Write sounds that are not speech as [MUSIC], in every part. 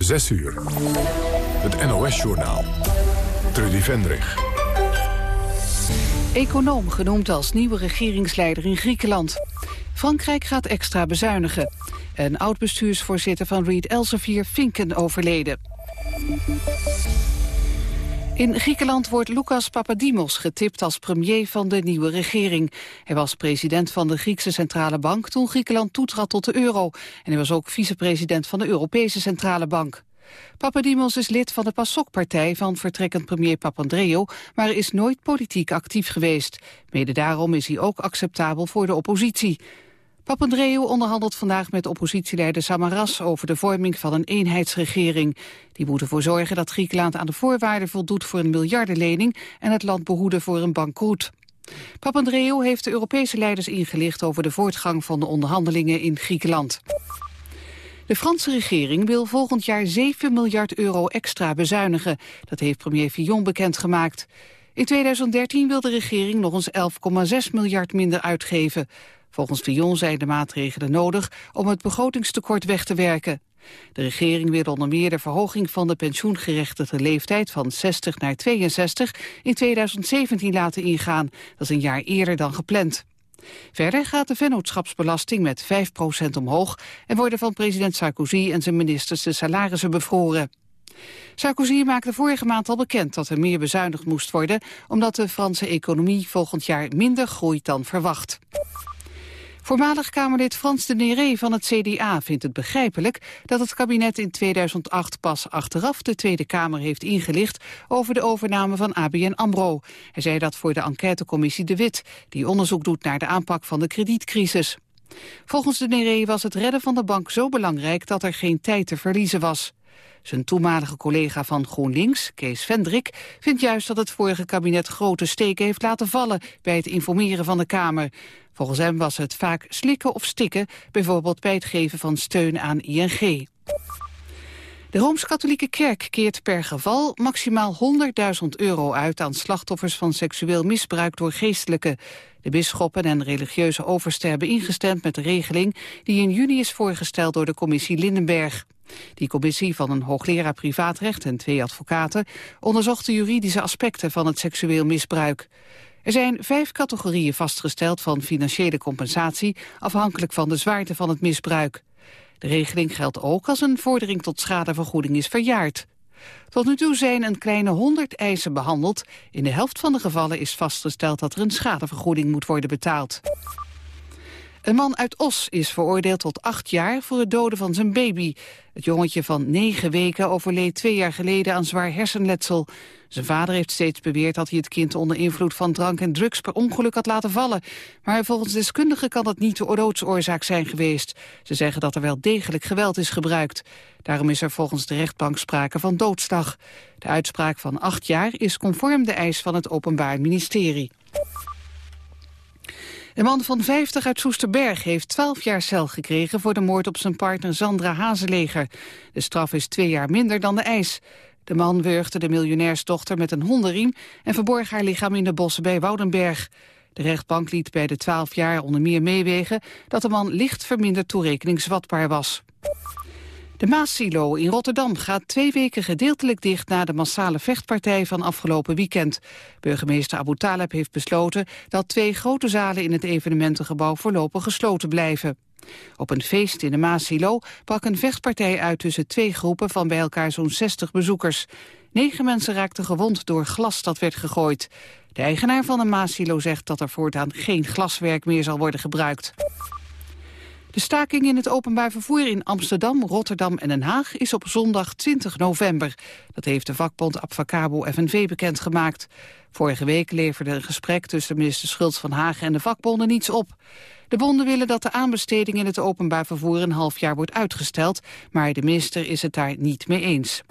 6 uur. Het NOS-journaal. Trudy Vendrig. Econoom genoemd als nieuwe regeringsleider in Griekenland. Frankrijk gaat extra bezuinigen. Een oud-bestuursvoorzitter van Reed Elsevier Finken overleden. In Griekenland wordt Lucas Papadimos getipt als premier van de nieuwe regering. Hij was president van de Griekse Centrale Bank toen Griekenland toetrad tot de euro. En hij was ook vicepresident van de Europese Centrale Bank. Papadimos is lid van de PASOK-partij van vertrekkend premier Papandreou, maar is nooit politiek actief geweest. Mede daarom is hij ook acceptabel voor de oppositie. Papandreou onderhandelt vandaag met oppositieleider Samaras over de vorming van een eenheidsregering. Die moet ervoor zorgen dat Griekenland aan de voorwaarden voldoet voor een miljardenlening en het land behoeden voor een bankroet. Papandreou heeft de Europese leiders ingelicht over de voortgang van de onderhandelingen in Griekenland. De Franse regering wil volgend jaar 7 miljard euro extra bezuinigen. Dat heeft premier Fillon bekendgemaakt. In 2013 wil de regering nog eens 11,6 miljard minder uitgeven. Volgens Fillon zijn de maatregelen nodig om het begrotingstekort weg te werken. De regering wil onder meer de verhoging van de pensioengerechtigde leeftijd van 60 naar 62 in 2017 laten ingaan. Dat is een jaar eerder dan gepland. Verder gaat de vennootschapsbelasting met 5% omhoog... en worden van president Sarkozy en zijn ministers de salarissen bevroren. Sarkozy maakte vorige maand al bekend dat er meer bezuinigd moest worden... omdat de Franse economie volgend jaar minder groeit dan verwacht. Voormalig Kamerlid Frans de Néré van het CDA vindt het begrijpelijk dat het kabinet in 2008 pas achteraf de Tweede Kamer heeft ingelicht over de overname van ABN AMRO. Hij zei dat voor de enquêtecommissie De Wit, die onderzoek doet naar de aanpak van de kredietcrisis. Volgens de Néré was het redden van de bank zo belangrijk dat er geen tijd te verliezen was. Zijn toenmalige collega van GroenLinks, Kees Vendrik, vindt juist dat het vorige kabinet grote steken heeft laten vallen bij het informeren van de Kamer. Volgens hem was het vaak slikken of stikken, bijvoorbeeld bij het geven van steun aan ING. De Rooms-Katholieke Kerk keert per geval maximaal 100.000 euro uit aan slachtoffers van seksueel misbruik door geestelijken. De bisschoppen en religieuze oversten hebben ingestemd met de regeling die in juni is voorgesteld door de commissie Lindenberg. Die commissie van een hoogleraar privaatrecht en twee advocaten onderzocht de juridische aspecten van het seksueel misbruik. Er zijn vijf categorieën vastgesteld van financiële compensatie afhankelijk van de zwaarte van het misbruik. De regeling geldt ook als een vordering tot schadevergoeding is verjaard. Tot nu toe zijn een kleine honderd eisen behandeld. In de helft van de gevallen is vastgesteld dat er een schadevergoeding moet worden betaald. Een man uit Os is veroordeeld tot acht jaar voor het doden van zijn baby. Het jongetje van negen weken overleed twee jaar geleden aan zwaar hersenletsel. Zijn vader heeft steeds beweerd dat hij het kind onder invloed van drank en drugs per ongeluk had laten vallen. Maar volgens deskundigen kan dat niet de doodsoorzaak zijn geweest. Ze zeggen dat er wel degelijk geweld is gebruikt. Daarom is er volgens de rechtbank sprake van doodslag. De uitspraak van acht jaar is conform de eis van het Openbaar Ministerie. De man van 50 uit Soesterberg heeft 12 jaar cel gekregen... voor de moord op zijn partner Sandra Hazeleger. De straf is twee jaar minder dan de eis. De man wurgde de miljonairsdochter met een hondenriem... en verborg haar lichaam in de bossen bij Woudenberg. De rechtbank liet bij de 12 jaar onder meer meewegen... dat de man licht verminderd toerekeningsvatbaar was. De Maassilo in Rotterdam gaat twee weken gedeeltelijk dicht... na de massale vechtpartij van afgelopen weekend. Burgemeester Abu Taleb heeft besloten... dat twee grote zalen in het evenementengebouw voorlopig gesloten blijven. Op een feest in de Maasilo brak een vechtpartij uit tussen twee groepen van bij elkaar zo'n 60 bezoekers. Negen mensen raakten gewond door glas dat werd gegooid. De eigenaar van de Maasilo zegt dat er voortaan geen glaswerk meer zal worden gebruikt. De staking in het openbaar vervoer in Amsterdam, Rotterdam en Den Haag is op zondag 20 november. Dat heeft de vakbond Abfacabo FNV bekendgemaakt. Vorige week leverde een gesprek tussen minister Schultz van Hagen en de vakbonden niets op. De bonden willen dat de aanbesteding in het openbaar vervoer een half jaar wordt uitgesteld, maar de minister is het daar niet mee eens.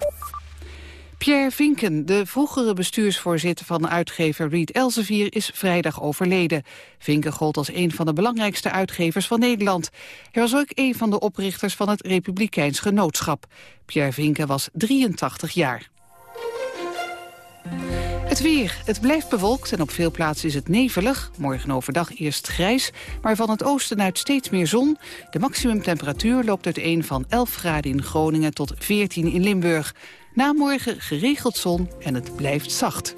Pierre Vinken, de vroegere bestuursvoorzitter van uitgever Reed Elsevier, is vrijdag overleden. Vinken gold als een van de belangrijkste uitgevers van Nederland. Hij was ook een van de oprichters van het Republikeins Genootschap. Pierre Vinken was 83 jaar. Het weer. Het blijft bewolkt en op veel plaatsen is het nevelig. Morgen overdag eerst grijs, maar van het oosten uit steeds meer zon. De maximumtemperatuur loopt uiteen van 11 graden in Groningen tot 14 in Limburg. Na morgen geregeld zon en het blijft zacht.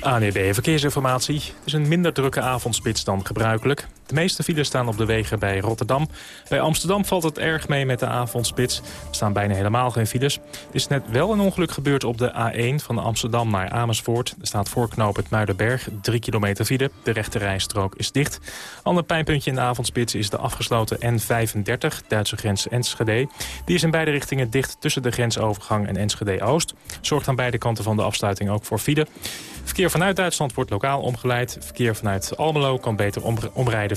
ANEB Verkeersinformatie. Het is een minder drukke avondspits dan gebruikelijk. De meeste files staan op de wegen bij Rotterdam. Bij Amsterdam valt het erg mee met de avondspits. Er staan bijna helemaal geen files. Er is net wel een ongeluk gebeurd op de A1 van Amsterdam naar Amersfoort. Er staat voorknoop het Muidenberg, 3 kilometer file. De rechte rijstrook is dicht. Ander pijnpuntje in de avondspits is de afgesloten N35, Duitse grens Enschede. Die is in beide richtingen dicht tussen de grensovergang en Enschede-Oost. Zorgt aan beide kanten van de afsluiting ook voor file. Verkeer vanuit Duitsland wordt lokaal omgeleid. Verkeer vanuit Almelo kan beter omrijden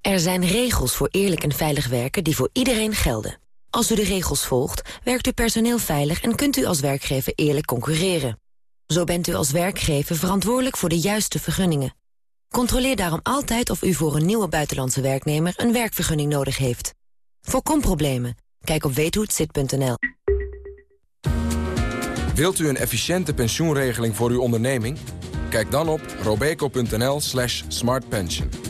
Er zijn regels voor eerlijk en veilig werken die voor iedereen gelden. Als u de regels volgt, werkt uw personeel veilig... en kunt u als werkgever eerlijk concurreren. Zo bent u als werkgever verantwoordelijk voor de juiste vergunningen. Controleer daarom altijd of u voor een nieuwe buitenlandse werknemer... een werkvergunning nodig heeft. Voorkom problemen. Kijk op weethohetzit.nl. Wilt u een efficiënte pensioenregeling voor uw onderneming? Kijk dan op robeco.nl slash smartpension.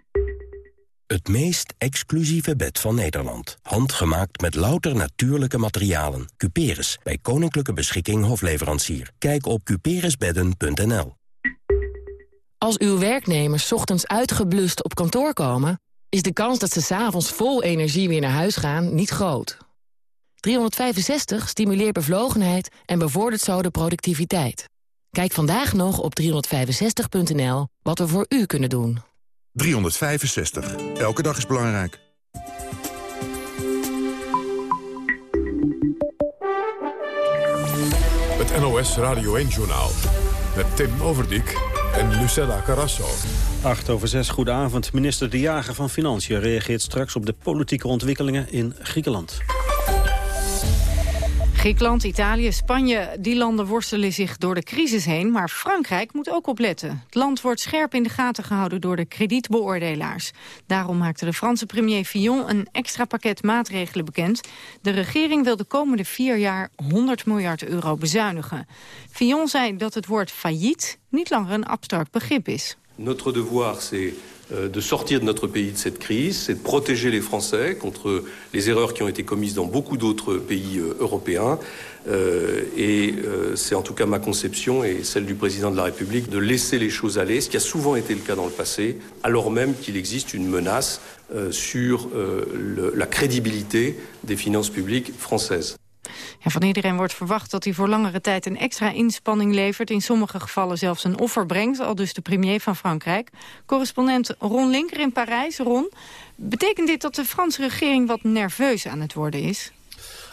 Het meest exclusieve bed van Nederland. Handgemaakt met louter natuurlijke materialen. Cuperus, bij Koninklijke Beschikking Hofleverancier. Kijk op cuperusbedden.nl Als uw werknemers ochtends uitgeblust op kantoor komen... is de kans dat ze s'avonds vol energie weer naar huis gaan niet groot. 365 stimuleert bevlogenheid en bevordert zo de productiviteit. Kijk vandaag nog op 365.nl wat we voor u kunnen doen. 365. Elke dag is belangrijk. Het NOS Radio 1-journaal. Met Tim Overdijk en Lucella Carrasso. 8 over 6, goedenavond. Minister De Jager van Financiën reageert straks op de politieke ontwikkelingen in Griekenland. Griekenland, Italië, Spanje, die landen worstelen zich door de crisis heen. Maar Frankrijk moet ook opletten. Het land wordt scherp in de gaten gehouden door de kredietbeoordelaars. Daarom maakte de Franse premier Fillon een extra pakket maatregelen bekend. De regering wil de komende vier jaar 100 miljard euro bezuinigen. Fillon zei dat het woord failliet niet langer een abstract begrip is. Notre devoir, c'est de sortir de notre pays de cette crise, c'est de protéger les Français contre les erreurs qui ont été commises dans beaucoup d'autres pays euh, européens. Euh, et euh, c'est en tout cas ma conception et celle du président de la République de laisser les choses aller, ce qui a souvent été le cas dans le passé, alors même qu'il existe une menace euh, sur euh, la crédibilité des finances publiques françaises. Van iedereen wordt verwacht dat hij voor langere tijd een extra inspanning levert. In sommige gevallen zelfs een offer brengt, al dus de premier van Frankrijk. Correspondent Ron Linker in Parijs. Ron, betekent dit dat de Franse regering wat nerveus aan het worden is?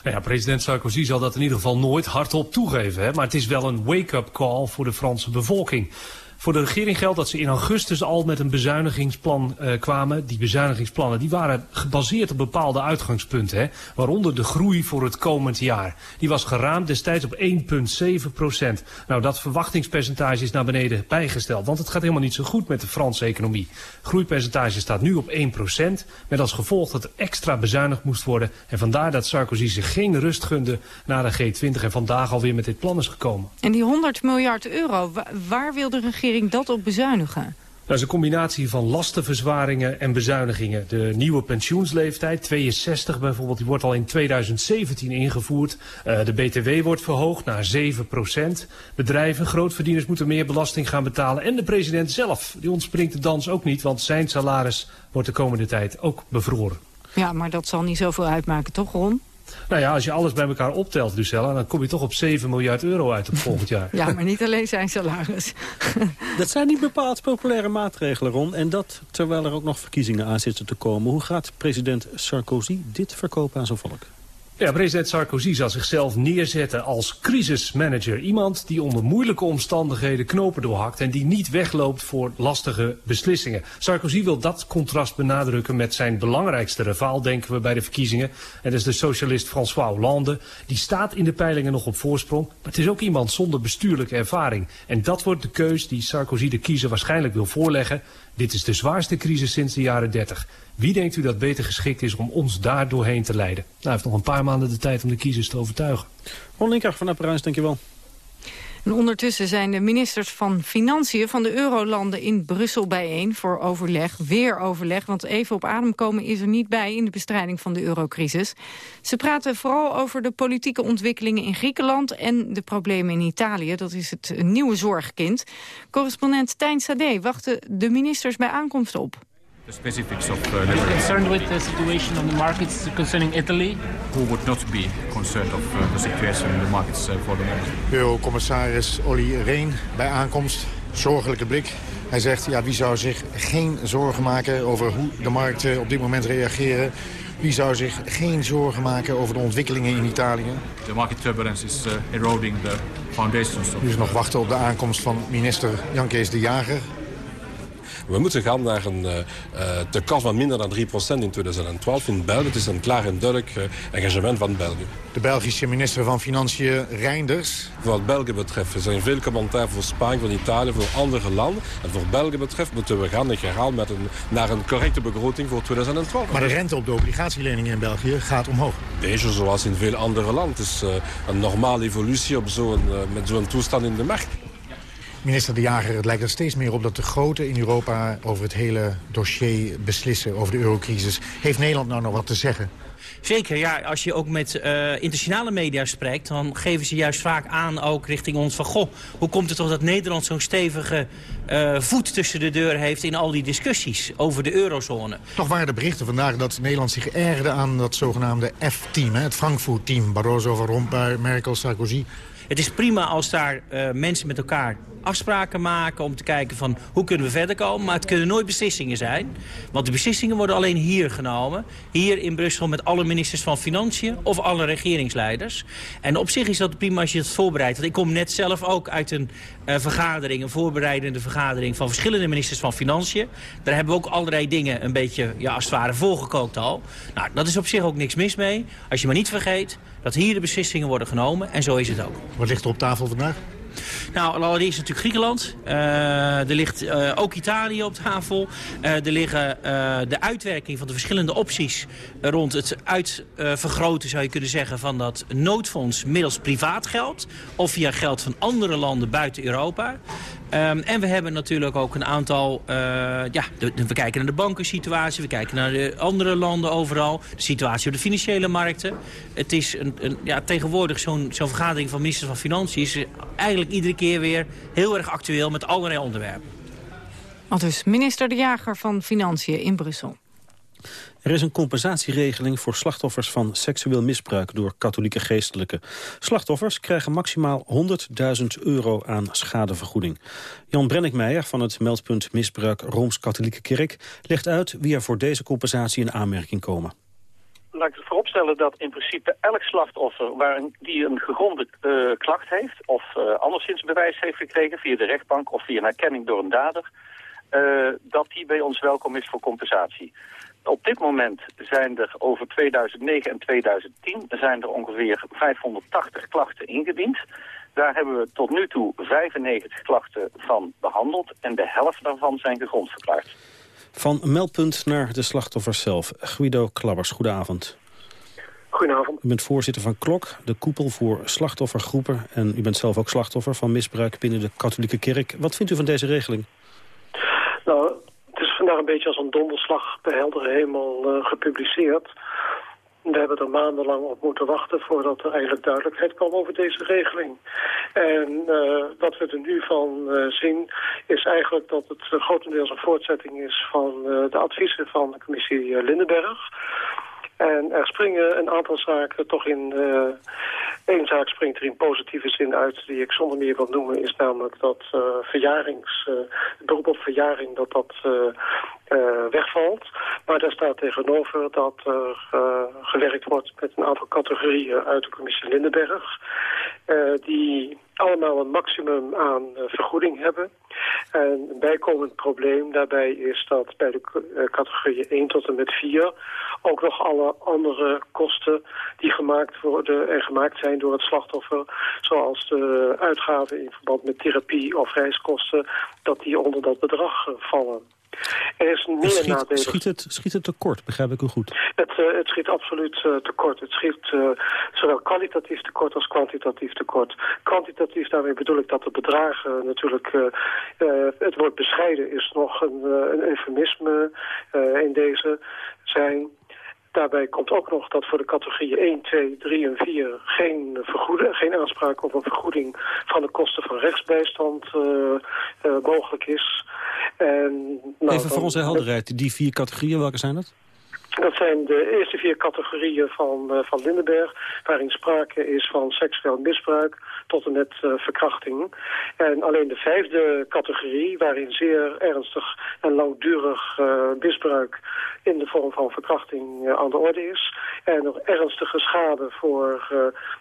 Nou ja, president Sarkozy zal dat in ieder geval nooit hardop toegeven. Hè? Maar het is wel een wake-up call voor de Franse bevolking. Voor de regering geldt dat ze in augustus al met een bezuinigingsplan uh, kwamen. Die bezuinigingsplannen die waren gebaseerd op bepaalde uitgangspunten. Hè, waaronder de groei voor het komend jaar. Die was geraamd destijds op 1,7 procent. Nou, dat verwachtingspercentage is naar beneden bijgesteld. Want het gaat helemaal niet zo goed met de Franse economie. Groeipercentage staat nu op 1 procent. Met als gevolg dat er extra bezuinigd moest worden. En vandaar dat Sarkozy zich geen rust gunde na de G20. En vandaag alweer met dit plan is gekomen. En die 100 miljard euro, waar wil de regering dat op bezuinigen? Dat is een combinatie van lastenverzwaringen en bezuinigingen. De nieuwe pensioensleeftijd, 62 bijvoorbeeld, die wordt al in 2017 ingevoerd. Uh, de BTW wordt verhoogd naar 7 procent. Bedrijven, grootverdieners moeten meer belasting gaan betalen. En de president zelf, die ontspringt de dans ook niet, want zijn salaris wordt de komende tijd ook bevroren. Ja, maar dat zal niet zoveel uitmaken, toch Ron? Nou ja, als je alles bij elkaar optelt, Lucella... dan kom je toch op 7 miljard euro uit op volgend jaar. ja, maar niet alleen zijn salaris. [LAUGHS] dat zijn niet bepaald populaire maatregelen, Ron. En dat terwijl er ook nog verkiezingen aan zitten te komen. Hoe gaat president Sarkozy dit verkopen aan zijn volk? Ja, president Sarkozy zal zichzelf neerzetten als crisismanager. Iemand die onder moeilijke omstandigheden knopen doorhakt... en die niet wegloopt voor lastige beslissingen. Sarkozy wil dat contrast benadrukken met zijn belangrijkste rivaal... denken we bij de verkiezingen. En dat is de socialist François Hollande. Die staat in de peilingen nog op voorsprong. Maar het is ook iemand zonder bestuurlijke ervaring. En dat wordt de keus die Sarkozy de kiezer waarschijnlijk wil voorleggen. Dit is de zwaarste crisis sinds de jaren 30. Wie denkt u dat beter geschikt is om ons daar doorheen te leiden? Nou, hij heeft nog een paar maanden de tijd om de kiezers te overtuigen. Ron Linker van Apparijs, dankjewel. En ondertussen zijn de ministers van Financiën van de Eurolanden in Brussel bijeen voor overleg, weer overleg. Want even op adem komen is er niet bij in de bestrijding van de eurocrisis. Ze praten vooral over de politieke ontwikkelingen in Griekenland en de problemen in Italië. Dat is het nieuwe zorgkind. Correspondent Tijn Sade wachten de ministers bij aankomst op. The specifics of uh, Are you concerned with the situation on the markets concerning Italy? Who would not be concerned of uh, the situation in the markets uh, for the moment? Eurocommissaris Olly Rehn bij aankomst. Zorgelijke blik. Hij zegt, ja, wie zou zich geen zorgen maken over hoe de markten op dit moment reageren? Wie zou zich geen zorgen maken over de ontwikkelingen in Italië? The market turbulence is uh, eroding the foundations. Of... Nu is nog wachten op de aankomst van minister Jan Kees de Jager. We moeten gaan naar een tekort van minder dan 3% in 2012 in België. Het is een klaar en duidelijk uh, engagement van België. De Belgische minister van Financiën Reinders. Wat België betreft, er zijn veel commentaar voor Spanje, voor Italië, voor andere landen. En voor België betreft moeten we gaan, ik herhaal, met een, naar een correcte begroting voor 2012. Maar de rente op de obligatieleningen in België gaat omhoog. Deze, zoals in veel andere landen. Het is een normale evolutie op zo'n met zo'n toestand in de markt. Minister De Jager, het lijkt er steeds meer op dat de groten in Europa over het hele dossier beslissen, over de eurocrisis. Heeft Nederland nou nog wat te zeggen? Zeker, ja. Als je ook met uh, internationale media spreekt... dan geven ze juist vaak aan, ook richting ons, van... goh, hoe komt het toch dat Nederland zo'n stevige uh, voet tussen de deur heeft... in al die discussies over de eurozone? Toch waren de berichten vandaag dat Nederland zich ergerde aan dat zogenaamde F-team... het Frankfurt-team, Barroso, Van Rompuy, Merkel, Sarkozy... Het is prima als daar uh, mensen met elkaar afspraken maken om te kijken van hoe kunnen we verder komen. Maar het kunnen nooit beslissingen zijn. Want de beslissingen worden alleen hier genomen. Hier in Brussel met alle ministers van Financiën of alle regeringsleiders. En op zich is dat prima als je het voorbereidt. Want ik kom net zelf ook uit een uh, vergadering, een voorbereidende vergadering van verschillende ministers van Financiën. Daar hebben we ook allerlei dingen een beetje ja, als het ware voorgekookt al. Nou, dat is op zich ook niks mis mee. Als je maar niet vergeet dat hier de beslissingen worden genomen. En zo is het ook. Wat ligt er op tafel vandaag? Nou, allereerst natuurlijk Griekenland. Uh, er ligt uh, ook Italië op tafel. Uh, er liggen de uitwerking van de verschillende opties rond het uitvergroten, zou je kunnen zeggen, van dat noodfonds middels privaat geld. Of via geld van andere landen buiten Europa. Um, en we hebben natuurlijk ook een aantal... Uh, ja, we kijken naar de bankensituatie, we kijken naar de andere landen overal. De situatie op de financiële markten. Het is een, een ja, tegenwoordig zo'n zo'n vergadering van ministers van Financiën... is eigenlijk iedere keer weer heel erg actueel met allerlei onderwerpen. Al dus minister De Jager van Financiën in Brussel. Er is een compensatieregeling voor slachtoffers van seksueel misbruik door katholieke geestelijken. Slachtoffers krijgen maximaal 100.000 euro aan schadevergoeding. Jan Brennickmeijer van het meldpunt Misbruik Rooms-Katholieke Kerk legt uit wie er voor deze compensatie in aanmerking komen. laat ik het vooropstellen dat in principe elk slachtoffer waar die een gegronde uh, klacht heeft... of uh, anderszins bewijs heeft gekregen via de rechtbank of via een herkenning door een dader... Uh, dat die bij ons welkom is voor compensatie. Op dit moment zijn er over 2009 en 2010 zijn er ongeveer 580 klachten ingediend. Daar hebben we tot nu toe 95 klachten van behandeld en de helft daarvan zijn gegrond verklaard. Van meldpunt naar de slachtoffers zelf. Guido Klabbers, goedenavond. Goedenavond. U bent voorzitter van KLOK, de koepel voor slachtoffergroepen. En u bent zelf ook slachtoffer van misbruik binnen de katholieke kerk. Wat vindt u van deze regeling? Nou, vandaag een beetje als een donderslag bij heldere hemel uh, gepubliceerd. We hebben er maandenlang op moeten wachten voordat er eigenlijk duidelijkheid kwam over deze regeling. En uh, wat we er nu van uh, zien is eigenlijk dat het grotendeels een voortzetting is van de adviezen van de commissie Lindenberg. En er springen een aantal zaken toch in... Eén zaak springt er in positieve zin uit die ik zonder meer wil noemen... is namelijk dat uh, verjarings, uh, beroep op verjaring dat dat wegvalt. Maar daar staat tegenover dat er gewerkt wordt met een aantal categorieën uit de commissie Lindenberg... die allemaal een maximum aan vergoeding hebben. En een bijkomend probleem daarbij is dat bij de categorieën 1 tot en met 4 ook nog alle andere kosten die gemaakt worden en gemaakt zijn door het slachtoffer, zoals de uitgaven in verband met therapie of reiskosten, dat die onder dat bedrag vallen. Er is meer schiet, nadelig. Schiet het, schiet het tekort, begrijp ik u goed? Het, uh, het schiet absoluut uh, tekort. Het schiet uh, zowel kwalitatief tekort als kwantitatief tekort. Kwantitatief, daarmee bedoel ik dat de bedragen natuurlijk... het woord bescheiden is nog een, een eufemisme in deze zijn... Daarbij komt ook nog dat voor de categorieën 1, 2, 3 en 4 geen, vergoeding, geen aanspraak op een vergoeding van de kosten van rechtsbijstand uh, uh, mogelijk is. En, nou, Even voor onze helderheid, die vier categorieën, welke zijn dat? Dat zijn de eerste vier categorieën van, uh, van Lindenberg, waarin sprake is van seksueel misbruik tot en met uh, verkrachting. En alleen de vijfde categorie, waarin zeer ernstig en langdurig uh, misbruik in de vorm van verkrachting aan de orde is. En nog ernstige schade voor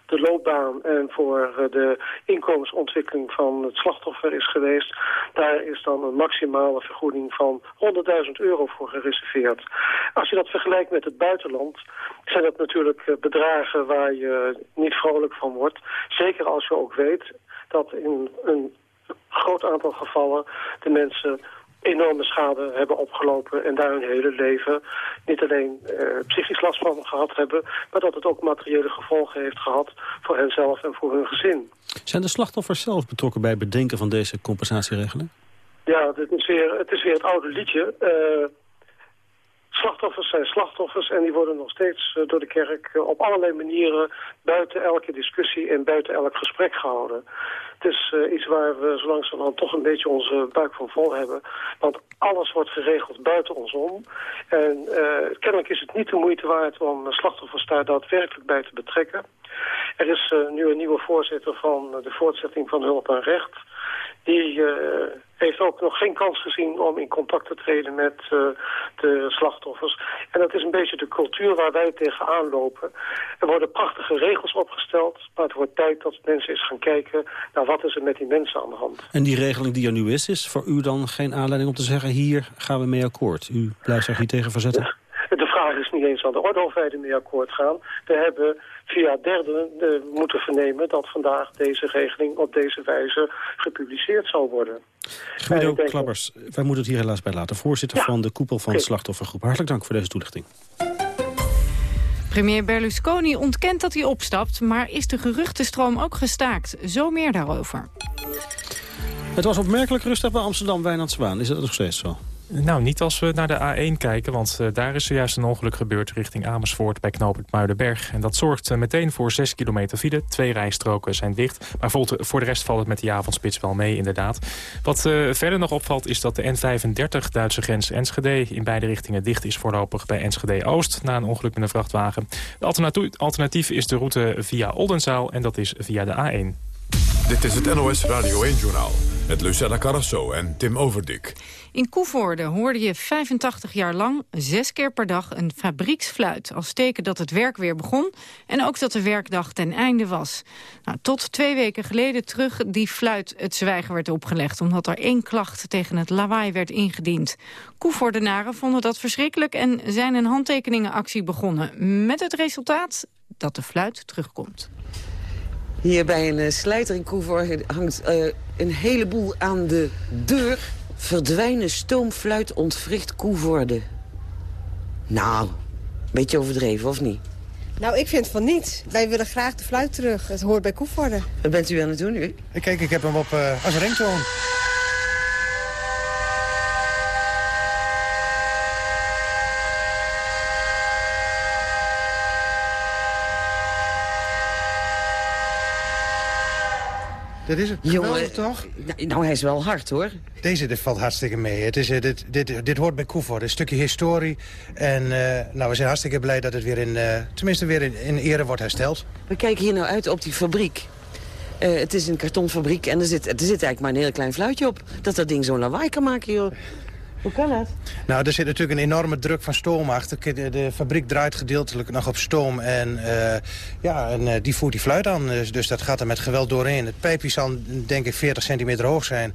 de loopbaan en voor de inkomensontwikkeling van het slachtoffer is geweest. Daar is dan een maximale vergoeding van 100.000 euro voor gereserveerd. Als je dat vergelijkt met het buitenland, zijn dat natuurlijk bedragen waar je niet vrolijk van wordt. Zeker als je ook weet dat in een groot aantal gevallen de mensen enorme schade hebben opgelopen en daar hun hele leven niet alleen uh, psychisch last van gehad hebben, maar dat het ook materiële gevolgen heeft gehad voor henzelf en voor hun gezin. Zijn de slachtoffers zelf betrokken bij het bedenken van deze compensatieregeling? Ja, het is weer het, is weer het oude liedje. Uh, Slachtoffers zijn slachtoffers en die worden nog steeds uh, door de kerk uh, op allerlei manieren buiten elke discussie en buiten elk gesprek gehouden. Het is uh, iets waar we zo langzamerhand toch een beetje onze buik van vol hebben. Want alles wordt geregeld buiten ons om. En kennelijk is het niet de moeite waard om slachtoffers daar daadwerkelijk bij te betrekken. Er is nu een nieuwe voorzitter van de voortzetting van hulp en recht. Die heeft ook nog geen kans gezien om in contact te treden met uh, de slachtoffers. En dat is een beetje de cultuur waar wij tegenaan lopen. Er worden prachtige regels opgesteld, maar het wordt tijd dat mensen eens gaan kijken naar wat is er met die mensen aan de hand. En die regeling die er nu is, is voor u dan geen aanleiding om te zeggen hier gaan we mee akkoord? U blijft zich hier tegen verzetten? De vraag is niet eens aan de orde of wij ermee akkoord gaan. We hebben via derden uh, moeten vernemen dat vandaag deze regeling op deze wijze gepubliceerd zal worden. Guido denk... Klabbers, wij moeten het hier helaas bij laten. Voorzitter ja. van de koepel van de slachtoffergroep. Hartelijk dank voor deze toelichting. Premier Berlusconi ontkent dat hij opstapt, maar is de geruchtenstroom ook gestaakt? Zo meer daarover. Het was opmerkelijk rustig bij Amsterdam Wijnandswaan. Is dat nog steeds zo? Nou, niet als we naar de A1 kijken, want uh, daar is zojuist een ongeluk gebeurd richting Amersfoort bij knooppunt Muidenberg. En dat zorgt uh, meteen voor 6 kilometer file. Twee rijstroken zijn dicht, maar voor de rest valt het met die avondspits wel mee inderdaad. Wat verder nog opvalt is dat de N35 Duitse grens Enschede in beide richtingen dicht is voorlopig bij Enschede Oost na een ongeluk met een vrachtwagen. De alternatief is de route via Oldenzaal en dat is via de A1. Dit is het NOS Radio 1-journaal Met Lucella Carrasso en Tim Overdik. In Koevoorde hoorde je 85 jaar lang zes keer per dag een fabrieksfluit... als teken dat het werk weer begon en ook dat de werkdag ten einde was. Nou, tot twee weken geleden terug die fluit het zwijgen werd opgelegd... omdat er één klacht tegen het lawaai werd ingediend. Koevoordenaren vonden dat verschrikkelijk en zijn een handtekeningenactie begonnen... met het resultaat dat de fluit terugkomt. Hier bij een uh, slijter in Koevoorde hangt uh, een heleboel aan de deur. Verdwijnen stoomfluit ontwricht Koevoorde. Nou, beetje overdreven, of niet? Nou, ik vind van niet. Wij willen graag de fluit terug. Het hoort bij Koevoorde. Wat bent u aan het doen nu? Kijk, ik heb hem op uh, als ringtoon. Dat is het. Jongen, toch? Nou, hij is wel hard, hoor. Deze dit valt hartstikke mee. Het is, dit, dit, dit hoort bij Koevoort, een stukje historie. En uh, nou, we zijn hartstikke blij dat het weer in, uh, tenminste weer in, in ere wordt hersteld. We kijken hier nou uit op die fabriek. Uh, het is een kartonfabriek en er zit, er zit eigenlijk maar een heel klein fluitje op. Dat dat ding zo'n lawaai kan maken, joh. Hoe kan dat? Nou, er zit natuurlijk een enorme druk van stoom achter. De, de fabriek draait gedeeltelijk nog op stoom. En, uh, ja, en uh, die voert die fluit aan. Dus, dus, dat gaat er met geweld doorheen. Het pijpje zal denk ik 40 centimeter hoog zijn.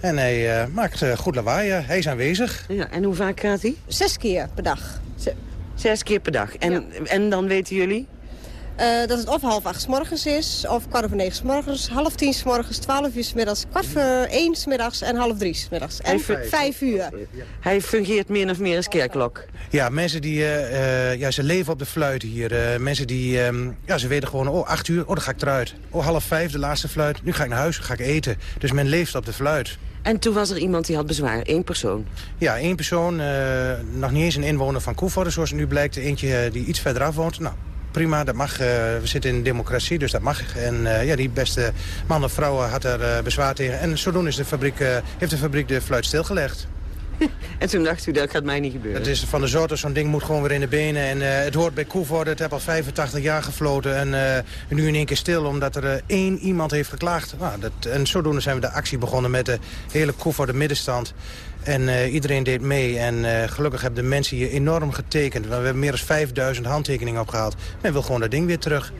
En hij uh, maakt goed lawaai. Hij is aanwezig. Ja, en hoe vaak gaat hij? Zes keer per dag. Zes keer per dag. En, ja. en dan weten jullie? Uh, dat het of half acht s morgens is, of kwart over negen s morgens, half tien s morgens, twaalf uur s middags, kwart voor één s middags en half drie s middags. En vijf, vijf uur. Hij fungeert min of meer als kerkklok. Ja, mensen die, uh, ja, ze leven op de fluit hier. Uh, mensen die, um, ja, ze weten gewoon, oh, acht uur, oh, dan ga ik eruit. Oh, half vijf, de laatste fluit, nu ga ik naar huis, ga ik eten. Dus men leeft op de fluit. En toen was er iemand die had bezwaar, één persoon? Ja, één persoon, nog niet eens een inwoner van Koevoorde, zoals het nu blijkt. Eentje die iets verderaf woont. Nou, prima, dat mag. Uh, we zitten in een democratie, dus dat mag. En uh, ja, die beste man of vrouw had er bezwaar tegen. En zodoende is de fabriek, heeft de fabriek de fluit stilgelegd. [LAUGHS] En toen dacht u, dat gaat mij niet gebeuren. Het is van de soort, zo'n ding moet gewoon weer in de benen. En uh, het hoort bij Koevoorde, het heeft al 85 jaar gefloten. En uh, nu in één keer stil, omdat er uh, één iemand heeft geklaagd. Nou, dat, en zodoende zijn we de actie begonnen met de hele Koevoorde middenstand. En uh, iedereen deed mee. En uh, gelukkig hebben de mensen hier enorm getekend. We hebben meer dan 5000 handtekeningen opgehaald. Men wil gewoon dat ding weer terug.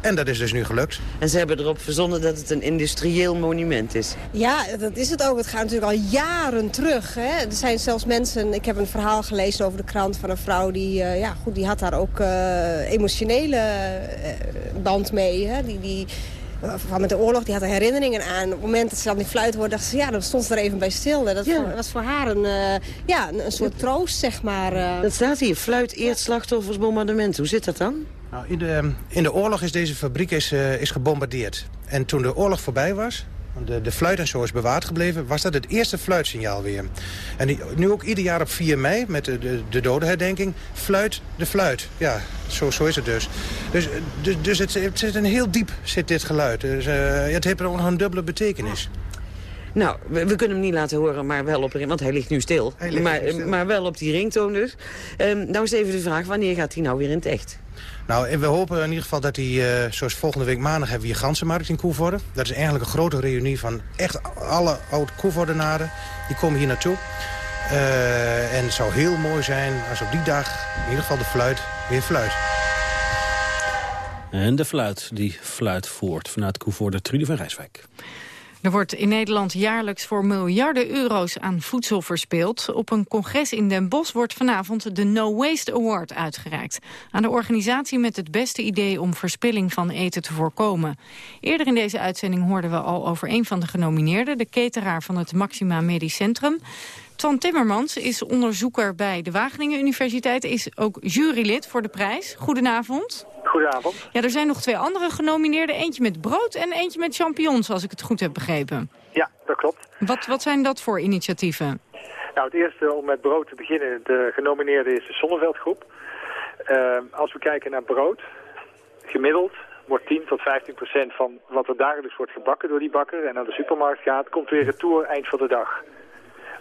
En dat is dus nu gelukt. En ze hebben erop verzonnen dat het een industrieel monument is. Ja, dat is het ook. Het gaat natuurlijk al jaren terug. Hè. Er zijn zelfs mensen... Ik heb een verhaal gelezen over de krant van een vrouw... die, uh, ja, goed, die had daar ook uh, emotionele uh, band mee. Hè. Die, die, van met de oorlog, die had er herinneringen aan. Op het moment dat ze dan die fluit hoorde, dacht ze... ja, dan stond ze er even bij stil. Dat ja. was voor haar een, uh, ja, een, een, soort troost, zeg maar. Uh. Dat staat hier, fluit eert slachtoffers bombardement. Hoe zit dat dan? Nou, in, de, in de oorlog is deze fabriek is, uh, is gebombardeerd. En toen de oorlog voorbij was, de, de fluit en zo is bewaard gebleven... was dat het eerste fluitsignaal weer. En die, nu ook ieder jaar op 4 mei, met de, de, de dodenherdenking... fluit de fluit. Ja, zo, zo is het dus. Dus, dus, dus het, het zit een heel diep zit dit geluid. Dus, uh, het heeft nog een dubbele betekenis. Nou, we, we, kunnen hem niet laten horen, maar wel op want hij ligt nu stil. Ligt maar, nu stil. maar wel op die ringtoon dus. Um, nou is even de vraag, wanneer gaat hij nou weer in het echt? Nou, we hopen in ieder geval dat hij, uh, zoals volgende week maandag hebben we hier ganzenmarkt in Koevoorde. Dat is eigenlijk een grote reunie van echt alle oud-Koevoordenaren. Die komen hier naartoe. Uh, en het zou heel mooi zijn als op die dag in ieder geval de fluit weer fluit. En de fluit, die fluit voort vanuit Koevoorde, Trudy van Rijswijk. Er wordt in Nederland jaarlijks voor miljarden euro's aan voedsel verspeeld. Op een congres in Den Bosch wordt vanavond de No Waste Award uitgereikt. Aan de organisatie met het beste idee om verspilling van eten te voorkomen. Eerder in deze uitzending hoorden we al over een van de genomineerden... de cateraar van het Maxima Medisch Centrum. Twan Timmermans is onderzoeker bij de Wageningen Universiteit... is ook jurylid voor de prijs. Goedenavond. Goedenavond. Ja, er zijn nog twee andere genomineerden. Eentje met brood en eentje met champignons, als ik het goed heb begrepen. Ja, dat klopt. Wat, wat zijn dat voor initiatieven? Nou, het eerste om met brood te beginnen. De genomineerde is de Zonneveldgroep. Uh, als we kijken naar brood, gemiddeld wordt 10 tot 15 procent van wat er dagelijks wordt gebakken door die bakker en naar de supermarkt gaat, komt weer retour eind van de dag.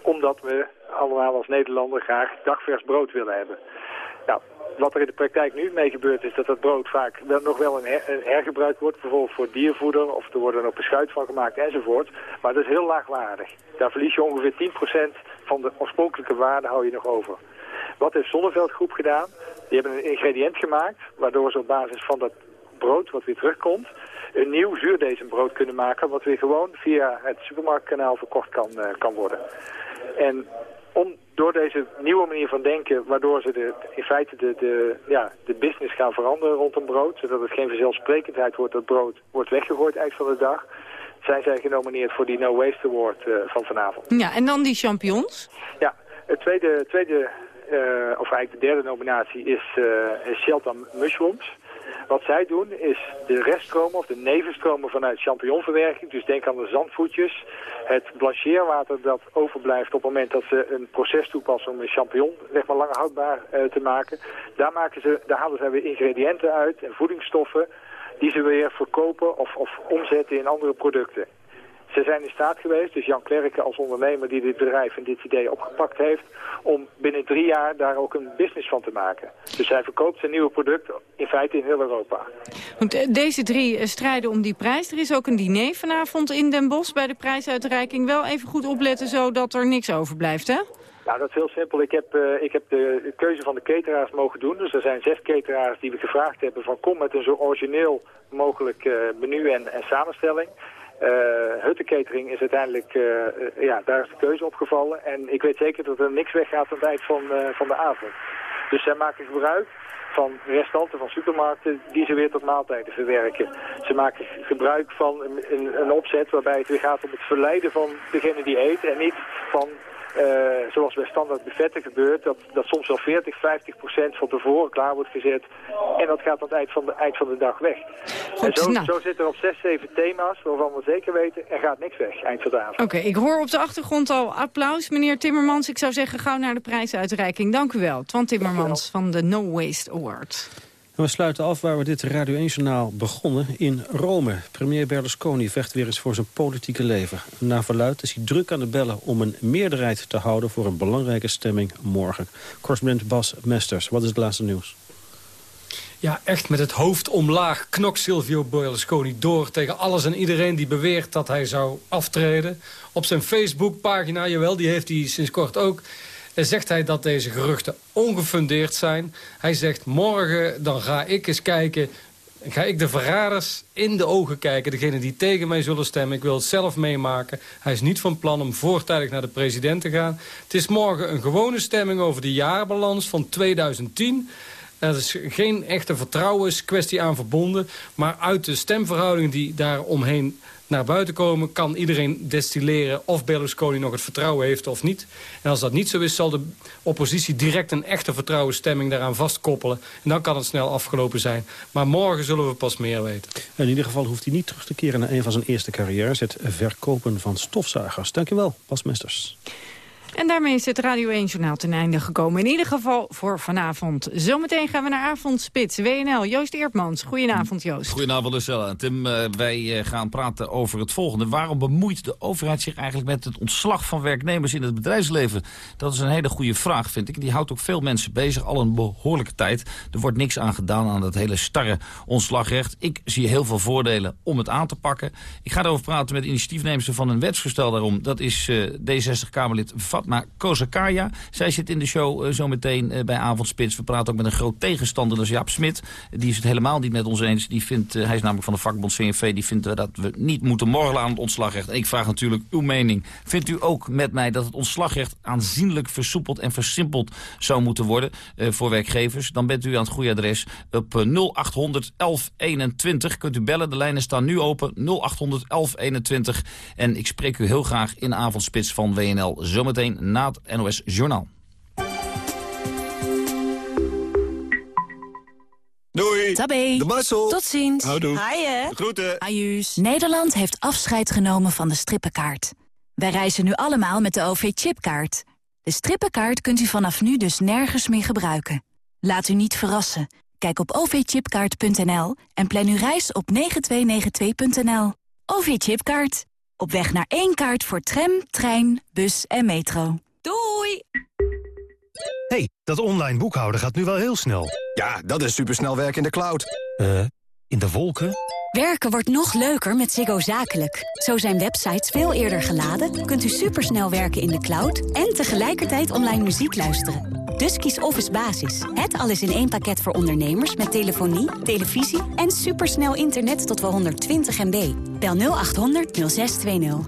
Omdat we allemaal als Nederlander graag dagvers brood willen hebben. Nou, wat er in de praktijk nu mee gebeurt is dat dat brood vaak nog wel een, her, een hergebruikt wordt. Bijvoorbeeld voor diervoeder of er worden er ook beschuit van gemaakt enzovoort. Maar dat is heel laagwaardig. Daar verlies je ongeveer 10% van de oorspronkelijke waarde hou je nog over. Wat heeft Zonneveldgroep gedaan? Die hebben een ingrediënt gemaakt waardoor ze op basis van dat brood wat weer terugkomt een nieuw zuurdesembrood kunnen maken... wat weer gewoon via het supermarktkanaal verkocht kan, uh, kan worden. En om, door deze nieuwe manier van denken, waardoor ze de, in feite de, de, ja, de business gaan veranderen rondom brood... zodat het geen vanzelfsprekendheid wordt dat brood wordt weggegooid eind van de dag... zijn zij genomineerd voor die No Waste Award uh, van vanavond. Ja, en dan die champignons? Ja, het tweede, tweede uh, of eigenlijk de derde nominatie is, uh, is Shelton Mushrooms... Wat zij doen is de reststromen of de nevenstromen vanuit champignonverwerking, dus denk aan de zandvoetjes, het blancheerwater dat overblijft op het moment dat ze een proces toepassen om een champignon zeg maar, langer houdbaar uh, te maken. Daar, maken ze, daar halen zij weer ingrediënten uit en voedingsstoffen die ze weer verkopen of, of omzetten in andere producten. Ze zijn in staat geweest, dus Jan Klerken als ondernemer die dit bedrijf en dit idee opgepakt heeft, om binnen drie jaar daar ook een business van te maken. Dus hij verkoopt zijn nieuwe product in feite in heel Europa. Want deze drie strijden om die prijs. Er is ook een diner vanavond in Den Bosch bij de prijsuitreiking. Wel even goed opletten zodat er niks overblijft, hè? Nou, dat is heel simpel. Ik heb, uh, ik heb de keuze van de cateraars mogen doen. Dus er zijn zes cateraars die we gevraagd hebben van kom met een zo origineel mogelijk uh, menu en, en samenstelling. Uh, Huttenkatering is uiteindelijk, uh, ja, daar is de keuze opgevallen. En ik weet zeker dat er niks weggaat aan het eind van, van de avond. Dus zij maken gebruik van restanten van supermarkten die ze weer tot maaltijden verwerken. Ze maken gebruik van een, een, een opzet waarbij het weer gaat om het verleiden van degene die eet en niet van uh, zoals bij standaard buffetten gebeurt, dat, dat soms wel 40, 50 procent van tevoren klaar wordt gezet. En dat gaat aan het eind van de, eind van de dag weg. Goed, en zo, nou. zo zitten er op 6, 7 thema's waarvan we zeker weten, er gaat niks weg eind van de avond. Oké, okay, ik hoor op de achtergrond al applaus. Meneer Timmermans, ik zou zeggen gauw naar de prijsuitreiking. Dank u wel. Twan Timmermans van de No Waste Award. We sluiten af waar we dit Radio 1-journaal begonnen, in Rome. Premier Berlusconi vecht weer eens voor zijn politieke leven. Na verluid is hij druk aan de bellen om een meerderheid te houden... voor een belangrijke stemming morgen. Correspondent Bas Mesters, wat is het laatste nieuws? Ja, echt met het hoofd omlaag knokt Silvio Berlusconi door... tegen alles en iedereen die beweert dat hij zou aftreden. Op zijn Facebookpagina, jawel, die heeft hij sinds kort ook zegt hij dat deze geruchten ongefundeerd zijn. Hij zegt morgen dan ga ik eens kijken... ga ik de verraders in de ogen kijken. Degene die tegen mij zullen stemmen. Ik wil het zelf meemaken. Hij is niet van plan om voortijdig naar de president te gaan. Het is morgen een gewone stemming over de jaarbalans van 2010... Er is geen echte vertrouwenskwestie aan verbonden. Maar uit de stemverhoudingen die daar omheen naar buiten komen... kan iedereen destilleren of Berlusconi nog het vertrouwen heeft of niet. En als dat niet zo is, zal de oppositie direct een echte vertrouwensstemming daaraan vastkoppelen. En dan kan het snel afgelopen zijn. Maar morgen zullen we pas meer weten. In ieder geval hoeft hij niet terug te keren naar een van zijn eerste carrières... het verkopen van stofzuigers. Dank je wel, Bas Mesters. En daarmee is het Radio 1-journaal ten einde gekomen. In ieder geval voor vanavond. Zometeen gaan we naar Avondspits. WNL, Joost Eertmans. Goedenavond, Joost. Goedenavond, Lucella. Tim, uh, wij uh, gaan praten over het volgende. Waarom bemoeit de overheid zich eigenlijk met het ontslag van werknemers in het bedrijfsleven? Dat is een hele goede vraag, vind ik. Die houdt ook veel mensen bezig, al een behoorlijke tijd. Er wordt niks aan gedaan aan dat hele starre ontslagrecht. Ik zie heel veel voordelen om het aan te pakken. Ik ga erover praten met initiatiefnemers van een wetsvoorstel daarom. Dat is uh, D60-Kamerlid Fatma Kozakaya. Zij zit in de show uh, zometeen uh, bij Avondspits. We praten ook met een groot tegenstander, dat is Jaap Smit. Die is het helemaal niet met ons eens. Die vindt, uh, hij is namelijk van de vakbond CNV. Die vindt dat we niet moeten morrelen aan het ontslagrecht. Ik vraag natuurlijk uw mening. Vindt u ook met mij dat het ontslagrecht aanzienlijk versoepeld en versimpeld zou moeten worden voor werkgevers? Dan bent u aan het goede adres. Op 0800 1121 kunt u bellen. De lijnen staan nu open. 0800 1121. En ik spreek u heel graag in Avondspits van WNL. Zometeen na het NOS Journaal. Doei. Tabé. De Marcel. Tot ziens. Houdoe. Haaien. Groeten. Ajuus. Nederland heeft afscheid genomen van de strippenkaart. Wij reizen nu allemaal met de OV-chipkaart. De strippenkaart kunt u vanaf nu dus nergens meer gebruiken. Laat u niet verrassen. Kijk op ovchipkaart.nl en plan uw reis op 9292.nl. OV-chipkaart. Op weg naar één kaart voor tram, trein, bus en metro. Doei! hey, dat online boekhouden gaat nu wel heel snel. Ja, dat is supersnel werk in de cloud. Eh, in de wolken? Werken wordt nog leuker met Ziggo Zakelijk. Zo zijn websites veel eerder geladen, kunt u supersnel werken in de cloud... en tegelijkertijd online muziek luisteren. Dus kies Office Basis. Het alles in één pakket voor ondernemers met telefonie, televisie... en supersnel internet tot wel 120 MB. Bel 0800 0620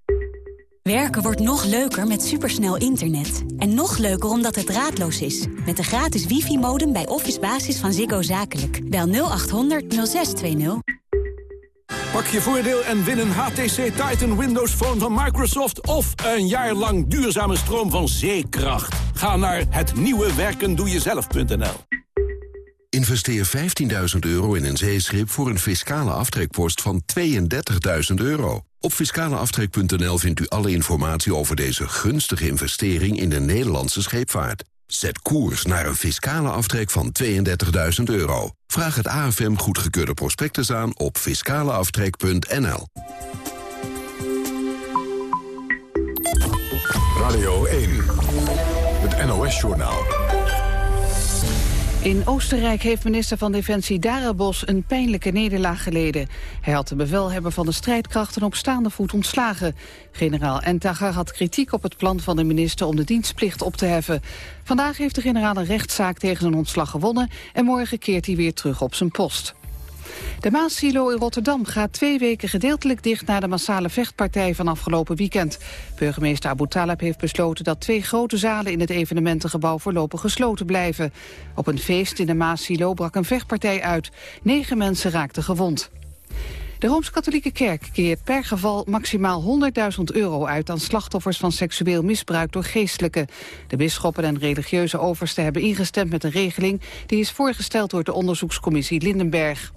Werken wordt nog leuker met supersnel internet. En nog leuker omdat het draadloos is. Met de gratis wifi-modem bij Office Basis van Ziggo Zakelijk. Bel 0800 0620. Pak je voordeel en win een HTC Titan Windows Phone van Microsoft... of een jaar lang duurzame stroom van zeekracht. Ga naar hetnieuwewerkendoejezelf.nl Investeer 15.000 euro in een zeeschip voor een fiscale aftrekpost van 32.000 euro. Op fiscaleaftrek.nl vindt u alle informatie over deze gunstige investering in de Nederlandse scheepvaart. Zet koers naar een fiscale aftrek van 32.000 euro. Vraag het AFM goedgekeurde prospectus aan op fiscaleaftrek.nl. Radio 1, het NOS-journaal. In Oostenrijk heeft minister van Defensie Darabos een pijnlijke nederlaag geleden. Hij had de bevelhebber van de strijdkrachten op staande voet ontslagen. Generaal Entager had kritiek op het plan van de minister om de dienstplicht op te heffen. Vandaag heeft de generaal een rechtszaak tegen zijn ontslag gewonnen... en morgen keert hij weer terug op zijn post. De Maasilo in Rotterdam gaat twee weken gedeeltelijk dicht... na de massale vechtpartij van afgelopen weekend. Burgemeester Abu Talib heeft besloten dat twee grote zalen... in het evenementengebouw voorlopig gesloten blijven. Op een feest in de Maasilo brak een vechtpartij uit. Negen mensen raakten gewond. De Rooms-Katholieke Kerk keert per geval maximaal 100.000 euro uit aan slachtoffers van seksueel misbruik door geestelijken. De bisschoppen en religieuze oversten hebben ingestemd met een regeling die is voorgesteld door de onderzoekscommissie Lindenberg.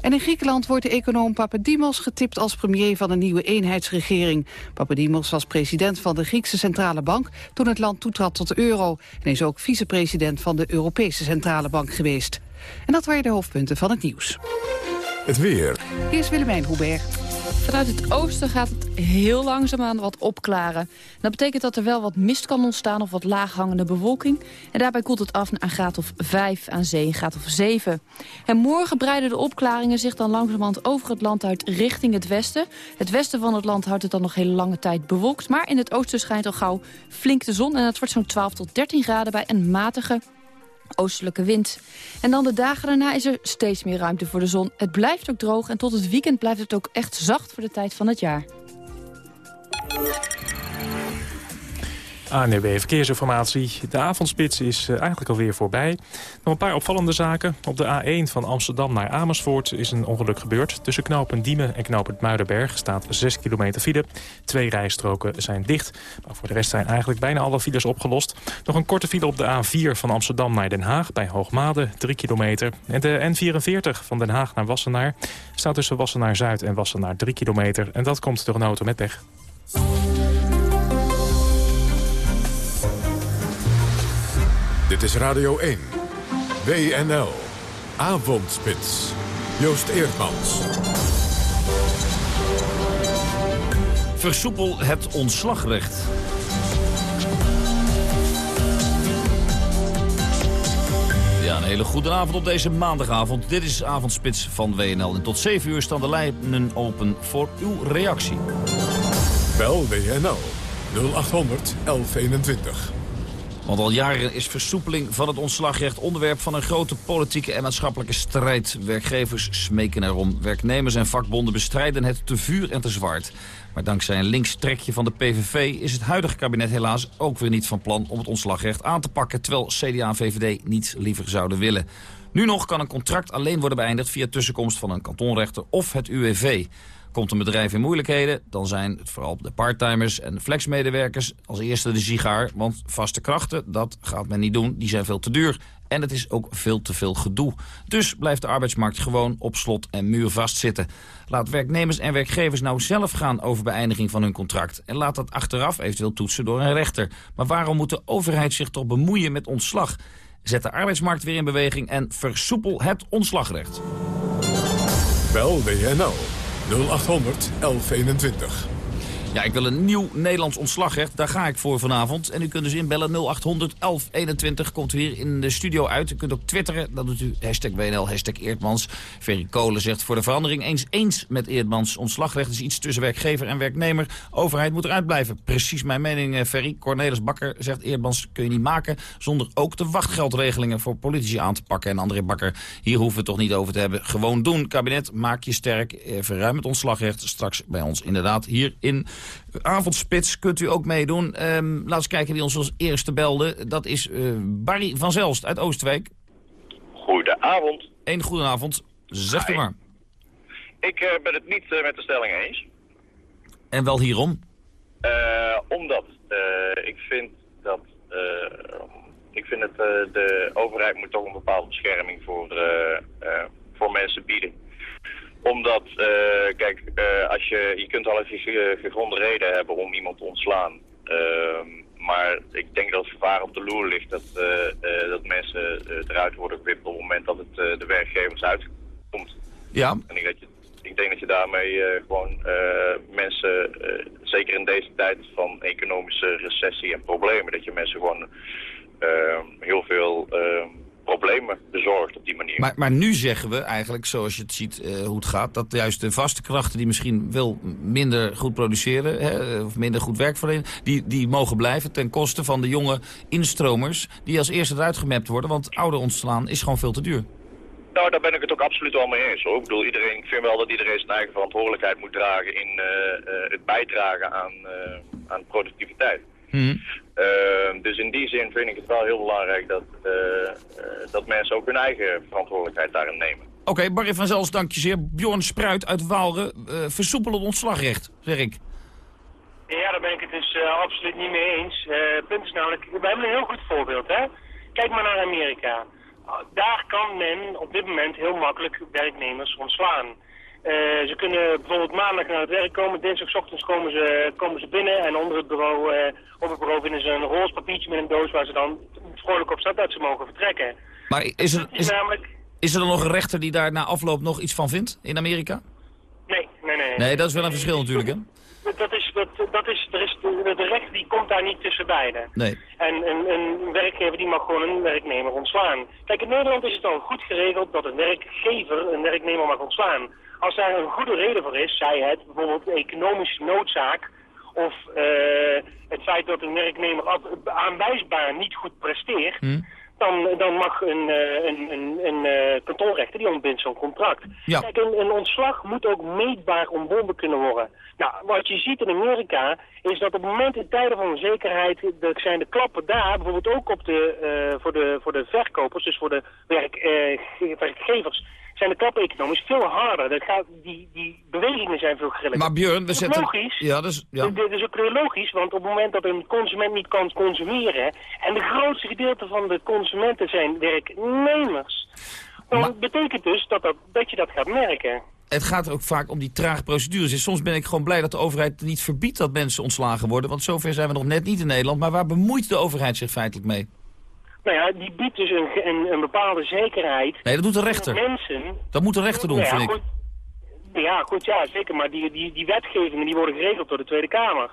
En in Griekenland wordt de econoom Papadimos getipt als premier van een nieuwe eenheidsregering. Papadimos was president van de Griekse Centrale Bank toen het land toetrad tot de euro. En is ook vicepresident van de Europese Centrale Bank geweest. En dat waren de hoofdpunten van het nieuws. Het weer. Hier is Willemijn Hubert. Vanuit het oosten gaat het heel langzaamaan wat opklaren. Dat betekent dat er wel wat mist kan ontstaan of wat laaghangende bewolking. En daarbij koelt het af naar een graad of 5, aan zee een graad of 7. En morgen breiden de opklaringen zich dan langzamerhand over het land uit richting het westen. Het westen van het land houdt het dan nog hele lange tijd bewolkt. Maar in het oosten schijnt al gauw flink de zon. En het wordt zo'n 12 tot 13 graden bij een matige oostelijke wind. En dan de dagen daarna is er steeds meer ruimte voor de zon. Het blijft ook droog en tot het weekend blijft het ook echt zacht voor de tijd van het jaar. ANWB Verkeersinformatie. De avondspits is uh, eigenlijk alweer voorbij. Nog een paar opvallende zaken. Op de A1 van Amsterdam naar Amersfoort is een ongeluk gebeurd. Tussen knopen Diemen en knopen Muidenberg staat 6 kilometer file. Twee rijstroken zijn dicht. Maar voor de rest zijn eigenlijk bijna alle files opgelost. Nog een korte file op de A4 van Amsterdam naar Den Haag bij Hoogmade, 3 kilometer. En de N44 van Den Haag naar Wassenaar staat tussen Wassenaar Zuid en Wassenaar 3 kilometer. En dat komt door een auto met pech. Dit is Radio 1. WNL. Avondspits. Joost Eerdmans. Versoepel het ontslagrecht. Ja, een hele goede avond op deze maandagavond. Dit is Avondspits van WNL. En tot 7 uur staan de lijnen open voor uw reactie. Bel WNL 0800 1121. Want al jaren is versoepeling van het ontslagrecht onderwerp van een grote politieke en maatschappelijke strijd. Werkgevers smeken erom. Werknemers en vakbonden bestrijden het te vuur en te zwart. Maar dankzij een links trekje van de PVV is het huidige kabinet helaas ook weer niet van plan om het ontslagrecht aan te pakken. Terwijl CDA en VVD niets liever zouden willen. Nu nog kan een contract alleen worden beëindigd via tussenkomst van een kantonrechter of het UWV. Komt een bedrijf in moeilijkheden, dan zijn het vooral de parttimers en de flexmedewerkers als eerste de sigaar. Want vaste krachten, dat gaat men niet doen, die zijn veel te duur. En het is ook veel te veel gedoe. Dus blijft de arbeidsmarkt gewoon op slot en muur vastzitten. Laat werknemers en werkgevers nou zelf gaan over beëindiging van hun contract. En laat dat achteraf eventueel toetsen door een rechter. Maar waarom moet de overheid zich toch bemoeien met ontslag? Zet de arbeidsmarkt weer in beweging en versoepel het ontslagrecht. Bel WNL 0800 1121. Ja, ik wil een nieuw Nederlands ontslagrecht. Daar ga ik voor vanavond. En u kunt dus inbellen 0800 1121. Komt hier in de studio uit. U kunt ook twitteren. Dat doet u hashtag WNL, hashtag Eerdmans. Ferry Kolen zegt voor de verandering eens eens met Eerdmans. Ontslagrecht is iets tussen werkgever en werknemer. Overheid moet eruit blijven. Precies mijn mening, eh, Ferry. Cornelis Bakker zegt Eerdmans kun je niet maken... zonder ook de wachtgeldregelingen voor politici aan te pakken. En André Bakker, hier hoeven we het toch niet over te hebben. Gewoon doen, kabinet. Maak je sterk. Eh, verruim het ontslagrecht. Straks bij ons inderdaad hier in Avondspits kunt u ook meedoen. Um, laten we eens kijken wie ons als eerste belde. Dat is uh, Barry van Zelst uit Oostwijk. Goedenavond. Een goedenavond. Zegt u maar. Ik uh, ben het niet uh, met de stelling eens. En wel hierom? omdat ik vind dat... ik vind dat de overheid moet toch een bepaalde bescherming voor, voor mensen bieden omdat, uh, kijk, uh, als je, je kunt al even gegronde reden hebben om iemand te ontslaan. Uh, maar ik denk dat het gevaar op de loer ligt dat, uh, dat mensen eruit worden gewipt op het moment dat het de werkgevers uitkomt. Ja. En ik, dat je, ik denk dat je daarmee gewoon mensen, zeker in deze tijd van economische recessie en problemen, dat je mensen gewoon ehm, heel veel ehm, problemen bezorgt op die manier. Maar, maar nu zeggen we eigenlijk, zoals je het ziet uh, hoe het gaat... dat juist de vaste krachten die misschien wel minder goed produceren... Hè, of minder goed werk verlenen... Die, die mogen blijven ten koste van de jonge instromers... die als eerste eruit gemapt worden. Want ouder ontslaan is gewoon veel te duur. Nou, daar ben ik het ook absoluut wel mee eens. Hoor. Ik bedoel, iedereen, ik vind wel dat iedereen zijn eigen verantwoordelijkheid moet dragen... in uh, uh, het bijdragen aan, aan productiviteit. Mm. Uh, dus in die zin vind ik het wel heel belangrijk dat, uh, uh, dat mensen ook hun eigen verantwoordelijkheid daarin nemen. Oké, okay, Barry van Zels, dank je zeer. Bjorn Spruit uit Waalre, versoepel het ontslagrecht, zeg ik. Ja, daar ben ik het dus absoluut niet mee eens. Het punt is namelijk, we hebben een heel goed voorbeeld. Hè? Kijk maar naar Amerika. Daar kan men op dit moment heel makkelijk werknemers ontslaan. Uh, ze kunnen bijvoorbeeld maandag naar het werk komen, dinsdagochtends komen ze, komen ze binnen en onder het bureau, uh, op het bureau vinden ze een roze papiertje met een doos waar ze dan vrolijk op staat dat ze mogen vertrekken. Maar is er, is, namelijk... is er dan nog een rechter die daar na afloop nog iets van vindt in Amerika? Nee, nee, nee. Nee, dat is wel een verschil natuurlijk, hè? Dat is, dat, dat is, er is de, de rechter die komt daar niet tussen beiden. Nee. En een, een werkgever die mag gewoon een werknemer ontslaan. Kijk, in Nederland is het al goed geregeld dat een werkgever een werknemer mag ontslaan. Als daar een goede reden voor is, zij het bijvoorbeeld economische noodzaak of uh, het feit dat een werknemer aanwijsbaar niet goed presteert, hmm. dan, dan mag een, uh, een, een, een uh, kantoorrechter, die ontbindt zo'n contract. Ja. Kijk, een, een, ontslag moet ook meetbaar ontbonden kunnen worden. Nou, wat je ziet in Amerika is dat op het moment in tijden van onzekerheid, dat zijn de klappen daar, bijvoorbeeld ook op de, voor, de, voor de verkopers, dus voor de werk, werkgevers, zijn de klappen economisch veel harder. Dat gaat, die, die bewegingen zijn veel grilliger. Maar Björn, we dat zetten... is logisch. Ja, is, ja. Dat is ook weer logisch, want op het moment dat een consument niet kan consumeren... en de grootste gedeelte van de consumenten zijn werknemers... dan Maar- betekent dus dat, dat, dat je dat gaat merken. Het gaat ook vaak om die trage procedures. En soms ben ik gewoon blij dat de overheid niet verbiedt dat mensen ontslagen worden. Want zover zijn we nog net niet in Nederland. Maar waar bemoeit de overheid zich feitelijk mee? Nou ja, die biedt dus een, een, een bepaalde zekerheid... Nee, dat doet de rechter. dat Mensen... Dat moet de rechter doen, Nou ja, vind ik. goed, ja, goed, ja, zeker. Maar die, die, die wetgevingen die worden geregeld door de Tweede Kamer.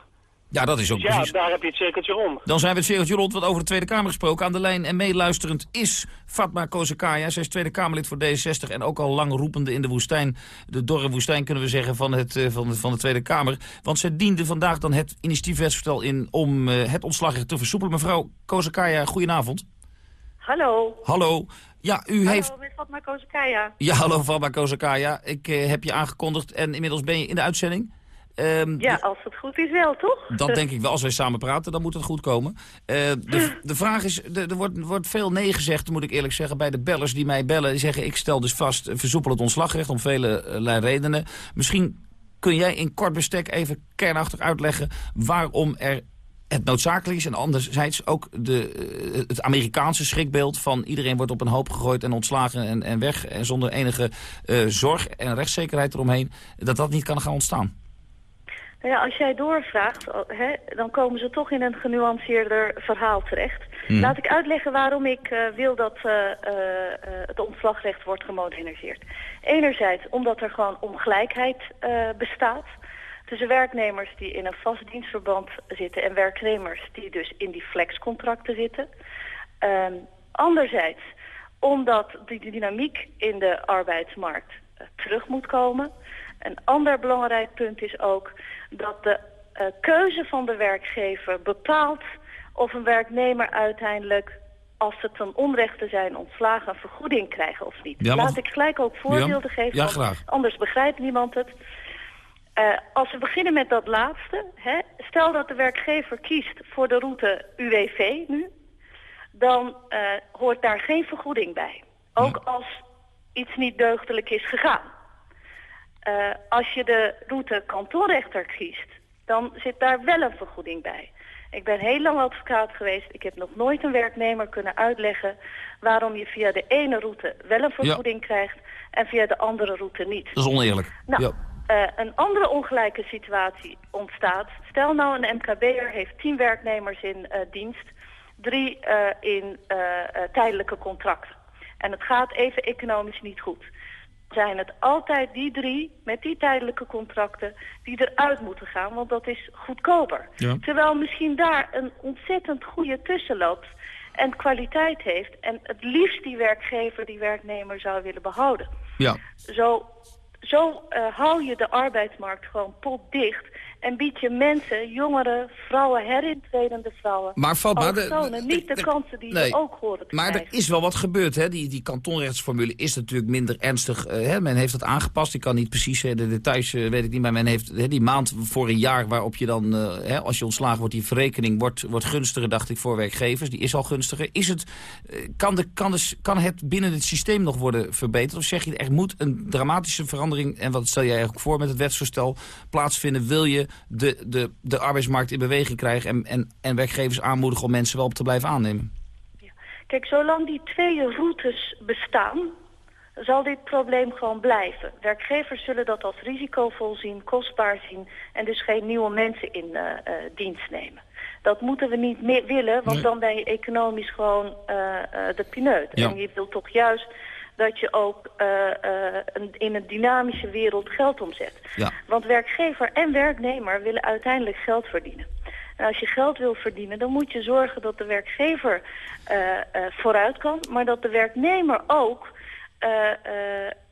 Ja, dat is ook Dus ja, precies. daar heb je het cirkeltje rond. Dan zijn we het cirkeltje rond, wat over de Tweede Kamer gesproken. Aan de lijn en meeluisterend is Fatma Kozakaya. Zij is Tweede Kamerlid voor D66 en ook al lang roepende in de woestijn. De dorre woestijn kunnen we zeggen van, het, eh, van, de, van de Tweede Kamer. Want zij diende vandaag dan het initiatiefwetsvoorstel in om eh, het ontslagrecht te versoepelen. Mevrouw Kozakaya, goedenavond. Hallo. Hallo. Ja, u Hallo, heeft... met Fatma Kozakaya. Ja, hallo Fatma Kozakaya. Ik eh, heb je aangekondigd en inmiddels ben je in de uitzending. Ehm, Ja, als het goed is wel, toch? Dat [LAUGHS] denk ik wel. Als wij samen praten, dan moet het goed komen. Eh, de, de vraag is, er wordt, wordt veel nee gezegd, moet ik eerlijk zeggen, bij de bellers die mij bellen. Die zeggen, ik stel dus vast, versoepel het ontslagrecht om vele eh, redenen. Misschien kun jij in kort bestek even kernachtig uitleggen waarom er het noodzakelijk is. En anderzijds ook de, eh, het Amerikaanse schrikbeeld van iedereen wordt op een hoop gegooid en ontslagen en, en weg. En zonder enige eh, zorg en rechtszekerheid eromheen. Dat dat niet kan gaan ontstaan. Nou ja, als jij doorvraagt, hè, dan komen ze toch in een genuanceerder verhaal terecht. Hmm. Laat ik uitleggen waarom ik eh, wil dat eh, eh, eh, het ontslagrecht wordt gemoderniseerd. Enerzijds omdat er gewoon ongelijkheid eh, bestaat tussen werknemers die in een vast dienstverband zitten en werknemers die dus in die flexcontracten zitten. Ehm, anderzijds omdat die dynamiek in de arbeidsmarkt eh, terug moet komen. Een ander belangrijk punt is ook dat de eh, keuze van de werkgever bepaalt of een werknemer uiteindelijk, als ze ten onrechte zijn ontslagen, een vergoeding krijgen of niet. Ja, Laat ik gelijk ook voorbeelden Ja, geven, ja, want graag. anders begrijpt niemand het. Eh, als we beginnen met dat laatste, hè, stel dat de werkgever kiest voor de route UWV nu, dan eh, hoort daar geen vergoeding bij. Ook als iets niet deugdelijk is gegaan. Eh, als je de route kantoorrechter kiest, dan zit daar wel een vergoeding bij. Ik ben heel lang advocaat geweest. Ik heb nog nooit een werknemer kunnen uitleggen waarom je via de ene route wel een vergoeding krijgt en via de andere route niet. Dat is oneerlijk. Nou, Ja. Eh, een andere ongelijke situatie ontstaat. Stel nou een MKB'er heeft tien werknemers in eh, dienst, drie eh, in tijdelijke contracten. En het gaat even economisch niet goed. Zijn het altijd die drie met die tijdelijke contracten die eruit moeten gaan, want dat is goedkoper. Ja. Terwijl misschien daar een ontzettend goede tussen loopt en kwaliteit heeft en het liefst die werkgever die werknemer zou willen behouden. Ja. Zo, zo eh, hou je de arbeidsmarkt gewoon potdicht en bied je mensen, jongeren, vrouwen, herintredende vrouwen, Maar Fatma, de- niet de kansen die nee. ook horen te Maar er is wel wat gebeurd. Hè? Die, die kantonrechtsformule is natuurlijk minder ernstig. eh, hè? Men heeft dat aangepast. Ik kan niet precies eh, de details, eh, weet ik niet. Maar men heeft hè, die maand voor een jaar waarop je dan, hè, als je ontslagen wordt, die verrekening wordt, wordt gunstiger, dacht ik, voor werkgevers. Die is al gunstiger. Is het, kan, de, kan, de, kan het binnen het systeem nog worden verbeterd? Of zeg je, er moet een dramatische verandering, en wat stel jij eigenlijk voor met het wetsvoorstel, plaatsvinden? Wil je de, de, de arbeidsmarkt in beweging krijgen en, en, en werkgevers aanmoedigen om mensen wel op te blijven aannemen? Kijk, zolang die twee routes bestaan, zal dit probleem gewoon blijven. Werkgevers zullen dat als risicovol zien, kostbaar zien en dus geen nieuwe mensen in eh, eh, dienst nemen. Dat moeten we niet meer willen, want Nee. dan ben je economisch gewoon eh, de pineut. Ja. En je wilt toch juist dat je ook eh, eh, een- in een dynamische wereld geld omzet. Ja. Want werkgever en werknemer willen uiteindelijk geld verdienen. En als je geld wil verdienen, dan moet je zorgen dat de werkgever eh, vooruit kan, maar dat de werknemer ook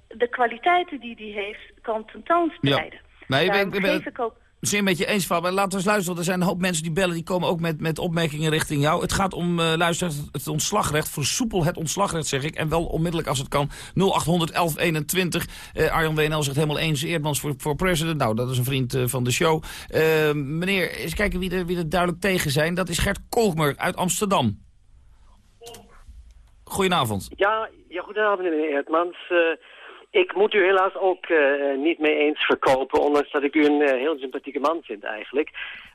de kwaliteiten die hij heeft kan tentoonspreiden. Nee, ik Daarom ik ben geef ik ook zeer met je eens. Maar laten we eens luisteren. Er zijn een hoop mensen die bellen. Die komen ook met, met opmerkingen richting jou. Het gaat om, eh luister, het, ontslagrecht. Versoepel het ontslagrecht, zeg ik. En wel onmiddellijk als het kan. 0800 1121. Eh, Arjan WNL zegt helemaal eens. Eerdmans voor, voor president. Nou, dat is een vriend eh, van de show. Meneer, eens kijken wie er, wie er duidelijk tegen zijn. Dat is Gert Kolkmer uit Amsterdam. Goedenavond. Ja, ja goedenavond meneer Eertmans. Ik moet u helaas ook eh, niet mee eens verkopen, ondanks dat ik u een eh, heel sympathieke man vind eigenlijk.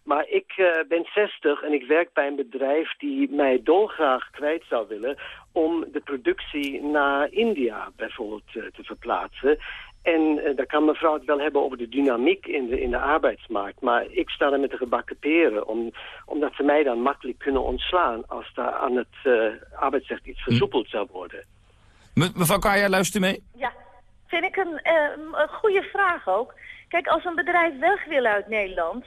Maar ik eh, ben 60 en ik werk bij een bedrijf die mij dolgraag kwijt zou willen om de productie naar India bijvoorbeeld te verplaatsen. En daar kan mevrouw het wel hebben over de dynamiek in de, in de arbeidsmarkt. Maar ik sta er met de gebakken peren, om, omdat ze mij dan makkelijk kunnen ontslaan als daar aan het eh, arbeidsrecht iets versoepeld zou worden. Me- mevrouw Kaya, luistert u mee? Ja, vind ik een, eh, een goede vraag ook. Kijk, als een bedrijf weg wil uit Nederland,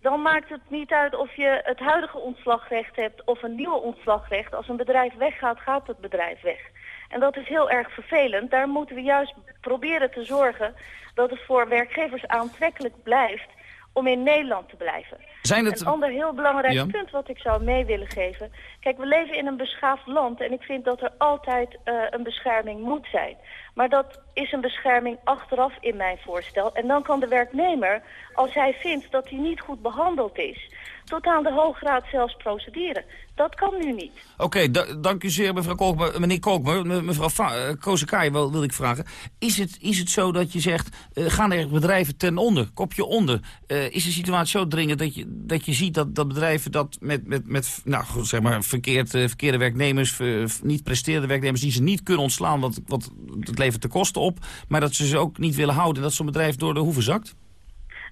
dan maakt het niet uit of je het huidige ontslagrecht hebt of een nieuwe ontslagrecht. Als een bedrijf weggaat, gaat het bedrijf weg. En dat is heel erg vervelend. Daar moeten we juist proberen te zorgen dat het voor werkgevers aantrekkelijk blijft om in Nederland te blijven. Zijn het- Een ander heel belangrijk Ja. punt wat ik zou mee willen geven. Kijk, we leven in een beschaafd land en ik vind dat er altijd eh, een bescherming moet zijn. Maar dat is een bescherming achteraf in mijn voorstel. En dan kan de werknemer, als hij vindt dat hij niet goed behandeld is tot aan de Hoge Raad zelfs procederen. Dat kan nu niet. Oké, dank u zeer mevrouw Kolkmer, meneer Kolkmer. Mevrouw uh, Kozekaai wil, ik vragen. Is het, is het zo dat je zegt, uh, gaan er bedrijven ten onder, kopje onder? Is de situatie zo dringend dat je, dat je ziet dat, dat bedrijven dat met, met, met nou, goed, zeg maar, verkeerd, verkeerde werknemers, niet presterende werknemers, die ze niet kunnen ontslaan, want, want het levert de kosten op, maar dat ze ze ook niet willen houden, dat zo'n bedrijf door de hoeven zakt?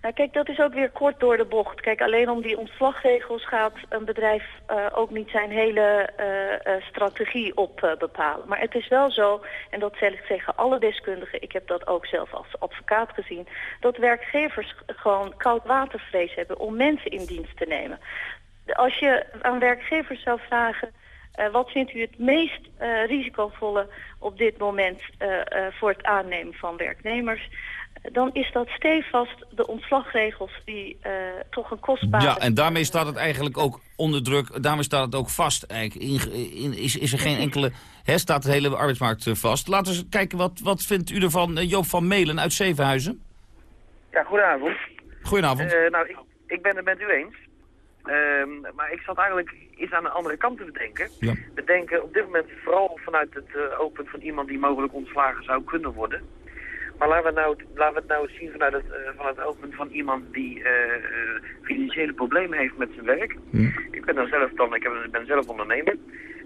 Nou, kijk, dat is ook weer kort door de bocht. Kijk, alleen om die ontslagregels gaat een bedrijf uh, ook niet zijn hele uh, uh, strategie op bepalen. Maar het is wel zo, en dat zeg ik tegen alle deskundigen, ik heb dat ook zelf als advocaat gezien, dat werkgevers gewoon koud watervrees hebben om mensen in dienst te nemen. Als je aan werkgevers zou vragen, wat vindt u het meest risicovolle op dit moment voor het aannemen van werknemers? Dan is dat stevast de ontslagregels die uh, toch een kostbare... Ja, en daarmee staat het eigenlijk ook onder druk, daarmee staat het ook vast. Eigenlijk. In, in, is, is er geen enkele, hè, staat de hele arbeidsmarkt uh, vast. Laten we eens kijken, wat, wat vindt u ervan, uh, Joop van Melen uit Zevenhuizen? Ja, goedenavond. Goedenavond. nou, ik, ik ben het met u eens. Ehm, maar ik zat eigenlijk iets aan de andere kant te bedenken. Ja. We denken op dit moment vooral vanuit het uh, oogpunt van iemand die mogelijk ontslagen zou kunnen worden. Maar laten we, nou, laten we het nou zien vanuit het, uh, vanuit het oogpunt van iemand die uh, uh, financiële problemen heeft met zijn werk. Hm. Ik ben dan zelf dan, ik, ben zelf ondernemer.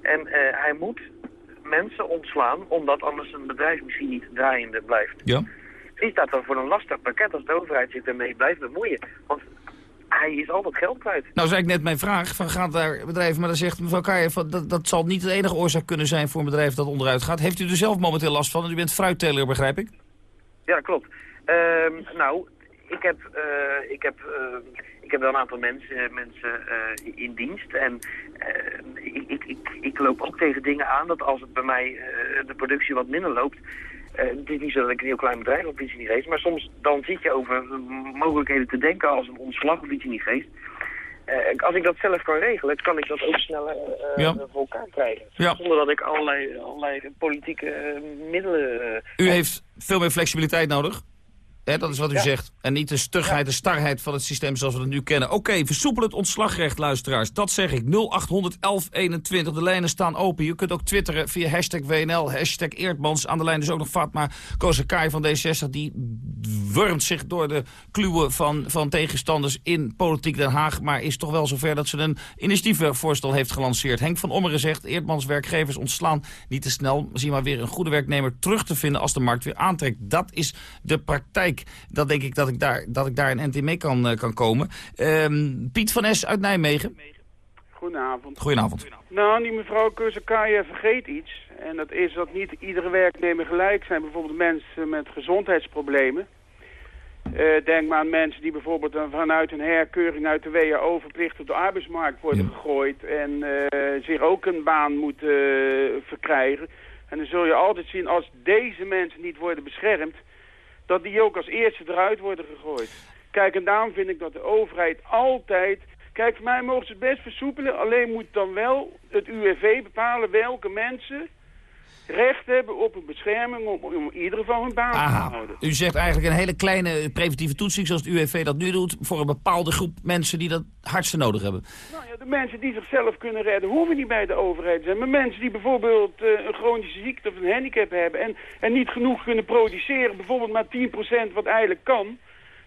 En hij moet mensen ontslaan, omdat anders een bedrijf misschien niet draaiende blijft. Ja. Die staat dan voor een lastig pakket als de overheid zich ermee blijft bemoeien. Want hij is altijd geld kwijt. Nou zei ik net mijn vraag, van gaat daar bedrijven, maar dan zegt mevrouw Keijer, van, dat, dat zal niet de enige oorzaak kunnen zijn voor een bedrijf dat onderuit gaat. Heeft u er zelf momenteel last van? U bent fruitteler, begrijp ik? Ja, klopt. Uh, nou, ik heb, uh, ik, heb, uh, ik heb wel een aantal mensen, mensen uh, in dienst. En ik, ik, ik, ik loop ook tegen dingen aan dat als het bij mij de productie wat minder loopt... het is niet zo dat ik een heel klein bedrijf op iets niet geest, maar soms dan zit je over mogelijkheden te denken als een ontslag of iets niet geest. Als ik dat zelf kan regelen, kan ik dat ook sneller ja. voor elkaar krijgen. Ja. Zonder dat ik allerlei, allerlei politieke middelen... U heeft veel meer flexibiliteit nodig. He, dat is wat u ja. zegt. En niet de stugheid, de starheid van het systeem zoals we het nu kennen. Oké, okay, versoepel het ontslagrecht, luisteraars. Dat zeg ik. 0800 1121. De lijnen staan open. Je kunt ook twitteren via hashtag WNL, hashtag Eerdmans. Aan de lijn is ook nog Fatma Kozakai van D60. Die wurmt zich door de kluwen van, van tegenstanders in politiek Den Haag. Maar is toch wel zover dat ze een initiatiefvoorstel heeft gelanceerd. Henk van Ommeren zegt, Eerdmans werkgevers ontslaan niet te snel. Zie maar weer een goede werknemer terug te vinden als de markt weer aantrekt. Dat is de praktijk. Dat denk ik dat ik daar, dat ik daar een NT mee kan, uh, kan komen. Um, Piet van Es uit Nijmegen. Goedenavond. Goedenavond. Nou, die mevrouw Kurzakaya vergeet iets. En dat is dat niet iedere werknemer gelijk zijn. Bijvoorbeeld mensen met gezondheidsproblemen. Uh, denk maar aan mensen die bijvoorbeeld vanuit een herkeuring uit de WHO verplicht op de arbeidsmarkt worden ja. gegooid. En uh, zich ook een baan moeten uh, verkrijgen. En dan zul je altijd zien als deze mensen niet worden beschermd dat die ook als eerste eruit worden gegooid. Kijk, en daarom vind ik dat de overheid altijd... Kijk, voor mij mogen ze het best versoepelen, alleen moet dan wel het UWV bepalen welke mensen recht hebben op een bescherming om, om ieder geval hun baan Aha. te houden. U zegt eigenlijk een hele kleine preventieve toetsing zoals het UWV dat nu doet... voor een bepaalde groep mensen die dat hardste nodig hebben. Nou ja, de mensen die zichzelf kunnen redden hoeven niet bij de overheid te zijn. Maar mensen die bijvoorbeeld uh, een chronische ziekte of een handicap hebben... En, en niet genoeg kunnen produceren, bijvoorbeeld maar 10% wat eigenlijk kan...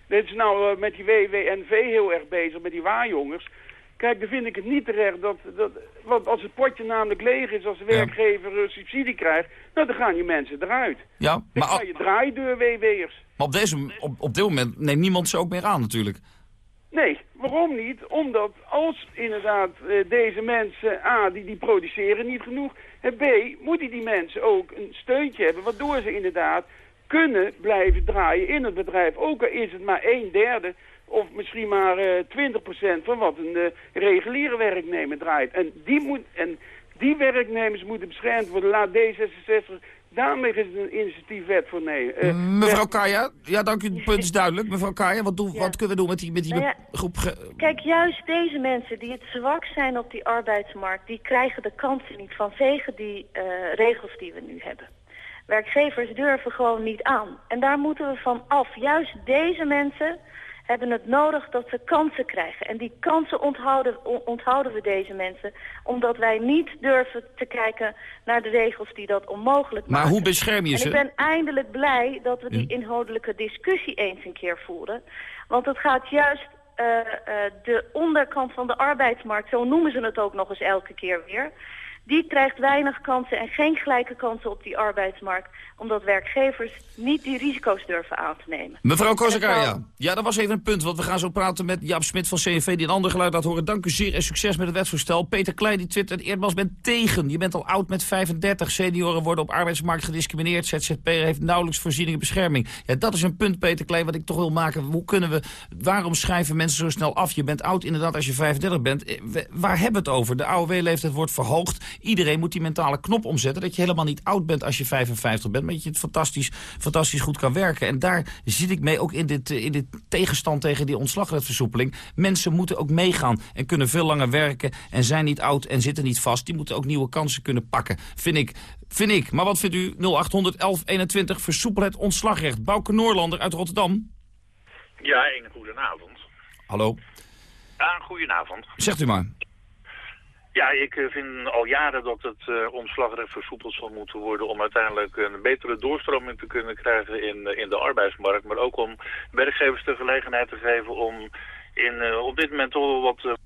Dit is nou uh, met die WWNV heel erg bezig, met die waarjongers... Kijk, dan vind ik het niet terecht dat, dat... Want als het potje namelijk leeg is, als de werkgever ja. subsidie krijgt... Nou, dan gaan die mensen eruit. Ja, dan maar... ga je draaideur WW'ers. Maar op, deze, op, op dit moment neemt niemand ze ook meer aan natuurlijk. Nee, waarom niet? Omdat als inderdaad uh, deze mensen, A, die, die produceren niet genoeg... En B, moeten die mensen ook een steuntje hebben... waardoor ze inderdaad kunnen blijven draaien in het bedrijf. Ook al is het maar een derde of misschien maar uh, 20% van wat een uh, reguliere werknemer draait. En die, moet, en die werknemers moeten beschermd worden. Laat D66 daarmee is een initiatiefwet voor nee. Uh, Mevrouw Kaya, ja dank u, het punt is duidelijk. Mevrouw Kaya, wat, doen, ja. wat kunnen we doen met die, met die nou ja, groep? Kijk, juist deze mensen die het zwak zijn op die arbeidsmarkt... die krijgen de kansen niet vanwege die uh, regels die we nu hebben. Werkgevers durven gewoon niet aan. En daar moeten we van af. Juist deze mensen hebben het nodig dat ze kansen krijgen. En die kansen onthouden, on- onthouden we deze mensen... omdat wij niet durven te kijken naar de regels die dat onmogelijk Maar maken. hoe bescherm je en ze? ik ben eindelijk blij dat we die Hm. inhoudelijke discussie eens een keer voeren. Want het gaat juist eh, eh, de onderkant van de arbeidsmarkt... zo noemen ze het ook nog eens elke keer weer... die krijgt weinig kansen en geen gelijke kansen op die arbeidsmarkt... omdat werkgevers niet die risico's durven aan te nemen. Mevrouw Kozakaya, ja, dat was even een punt. Want we gaan zo praten met Jaap Smit van CNV... die een ander geluid laat horen. Dank u zeer en succes met het wetsvoorstel. Peter Klein die twittert, Eerdmans bent tegen. Je bent al oud met 35. Senioren worden op arbeidsmarkt gediscrimineerd. ZZP'er heeft nauwelijks voorzieningen bescherming. Ja, dat is een punt, Peter Klein, wat ik toch wil maken. Hoe kunnen we, waarom schrijven mensen zo snel af? Je bent oud inderdaad als je 35 bent. Eh, Waar hebben we het over? De AOW-leeftijd wordt verhoogd. Iedereen moet die mentale knop omzetten. Dat je helemaal niet oud bent als je 55 bent. Maar dat je het fantastisch, fantastisch goed kan werken. En daar zit ik mee ook in dit, eh, in dit tegenstand tegen die ontslagwetversoepeling. Mensen moeten ook meegaan en kunnen veel langer werken. En zijn niet oud en zitten niet vast. Die moeten ook nieuwe kansen kunnen pakken. Vind ik. Vind ik. Maar wat vindt u? 0800 1121 versoepel het ontslagrecht. Bouke Noorlander uit Rotterdam. Ja, een goedenavond. Hallo. Ja, goedenavond. Zegt u maar. Ja, ik eh, vind al jaren dat het eh, ontslagrecht versoepeld zal moeten worden om uiteindelijk een betere doorstroming te kunnen krijgen in, eh, in de arbeidsmarkt. Maar ook om werkgevers de gelegenheid te geven om in, eh, op dit moment toch wel wat...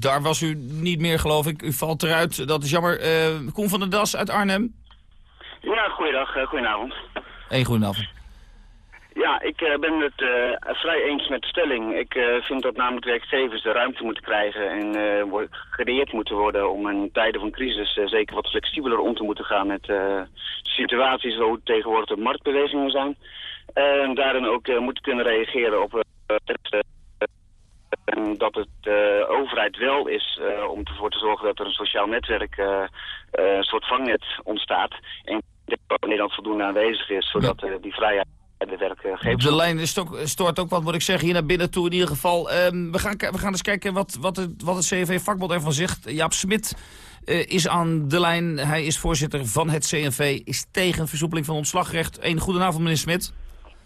Daar was u niet meer, geloof ik. U valt eruit. Dat is jammer. Eh Koen van der Das uit Arnhem. Ja, goeiedag, eh, goedenavond. Eén goedenavond. Ja, ik eh, ben het eh, vrij eens met de stelling. Ik eh, vind dat namelijk werkgevers de ruimte moeten krijgen en gecreëerd moeten worden om in tijden van crisis zeker wat flexibeler om te moeten gaan met situaties waar tegenwoordig de marktbewegingen zijn. En daarin ook moeten kunnen reageren op en dat het de overheid wel is om ervoor te zorgen dat er een sociaal netwerk, een soort vangnet ontstaat. En dat Nederland voldoende aanwezig is, zodat die vrijheid de werkgevers... De lijn ook, stoort ook wat, moet ik zeggen, hier naar binnen toe in ieder geval. Ehm, we, gaan, we gaan eens kijken wat, wat, het, wat het CNV-vakbond ervan zegt. Jaap Smit eh, is aan de lijn. Hij is voorzitter van het CNV. Is tegen versoepeling van ontslagrecht. Een goedenavond, meneer Smit.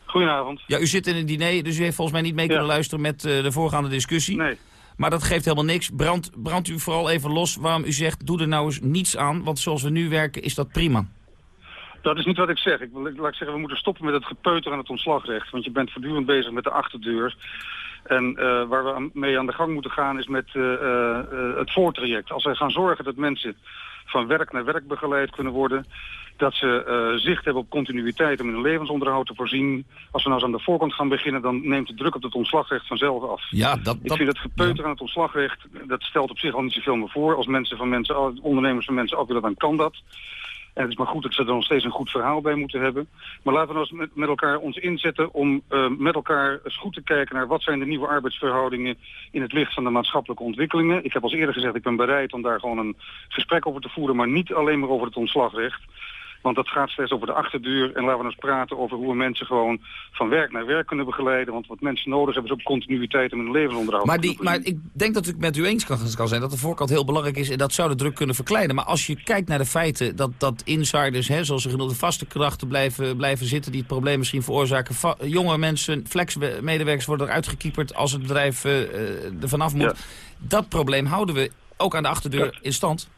Goedenavond. Ja, u zit in een diner, dus u heeft volgens mij niet mee kunnen luisteren met eh, de voorgaande discussie. Nee. Maar dat geeft helemaal niks. Brand, brandt u vooral even los waarom u zegt, doe er nou eens niets aan. Want zoals we nu werken is dat prima. Dat is niet wat ik zeg. Ik, wil- laat ik zeggen, we moeten stoppen met het gepeuter aan het ontslagrecht. Want je bent voortdurend bezig met de achterdeur. En eh, waar we aan- mee aan de gang moeten gaan is met eh, eh, het voortraject. Als wij gaan zorgen dat mensen van werk naar werk begeleid kunnen worden... dat ze zicht hebben op continuïteit om in hun levensonderhoud te voorzien... als we nou eens aan de voorkant gaan beginnen... dan neemt de druk op het ontslagrecht vanzelf af. Ja, dat, Ik vind het gepeuter aan het ontslagrecht, dat stelt op zich al niet zoveel meer voor. Als mensen van mensen, ondernemers van mensen af willen, dan kan dat. En het is maar goed dat ze er nog steeds een goed verhaal bij moeten hebben. Maar laten we nou eens met, elkaar ons inzetten om eh, met elkaar eens goed te kijken naar wat zijn de nieuwe arbeidsverhoudingen in het licht van de maatschappelijke ontwikkelingen. Ik heb al eerder gezegd, ik ben bereid om daar gewoon een gesprek over te voeren, maar niet alleen maar over het ontslagrecht. Want dat gaat slechts over de achterdeur. En laten we eens praten over hoe we mensen gewoon van werk naar werk kunnen begeleiden. Want wat mensen nodig hebben is ook continuïteit in hun levensonderhoud. Maar, die, maar ik denk dat ik met u eens kan, kan zijn dat de voorkant heel belangrijk is... en dat zou de druk kunnen verkleinen. Maar als je kijkt naar de feiten dat, dat insiders, hè, zoals de genoemde vaste krachten... Blijven, blijven zitten die het probleem misschien veroorzaken... Va- jonge mensen, flex-medewerkers worden eruit gekieperd... als het bedrijf eh, er vanaf moet. Dat probleem houden we ook aan de achterdeur in stand.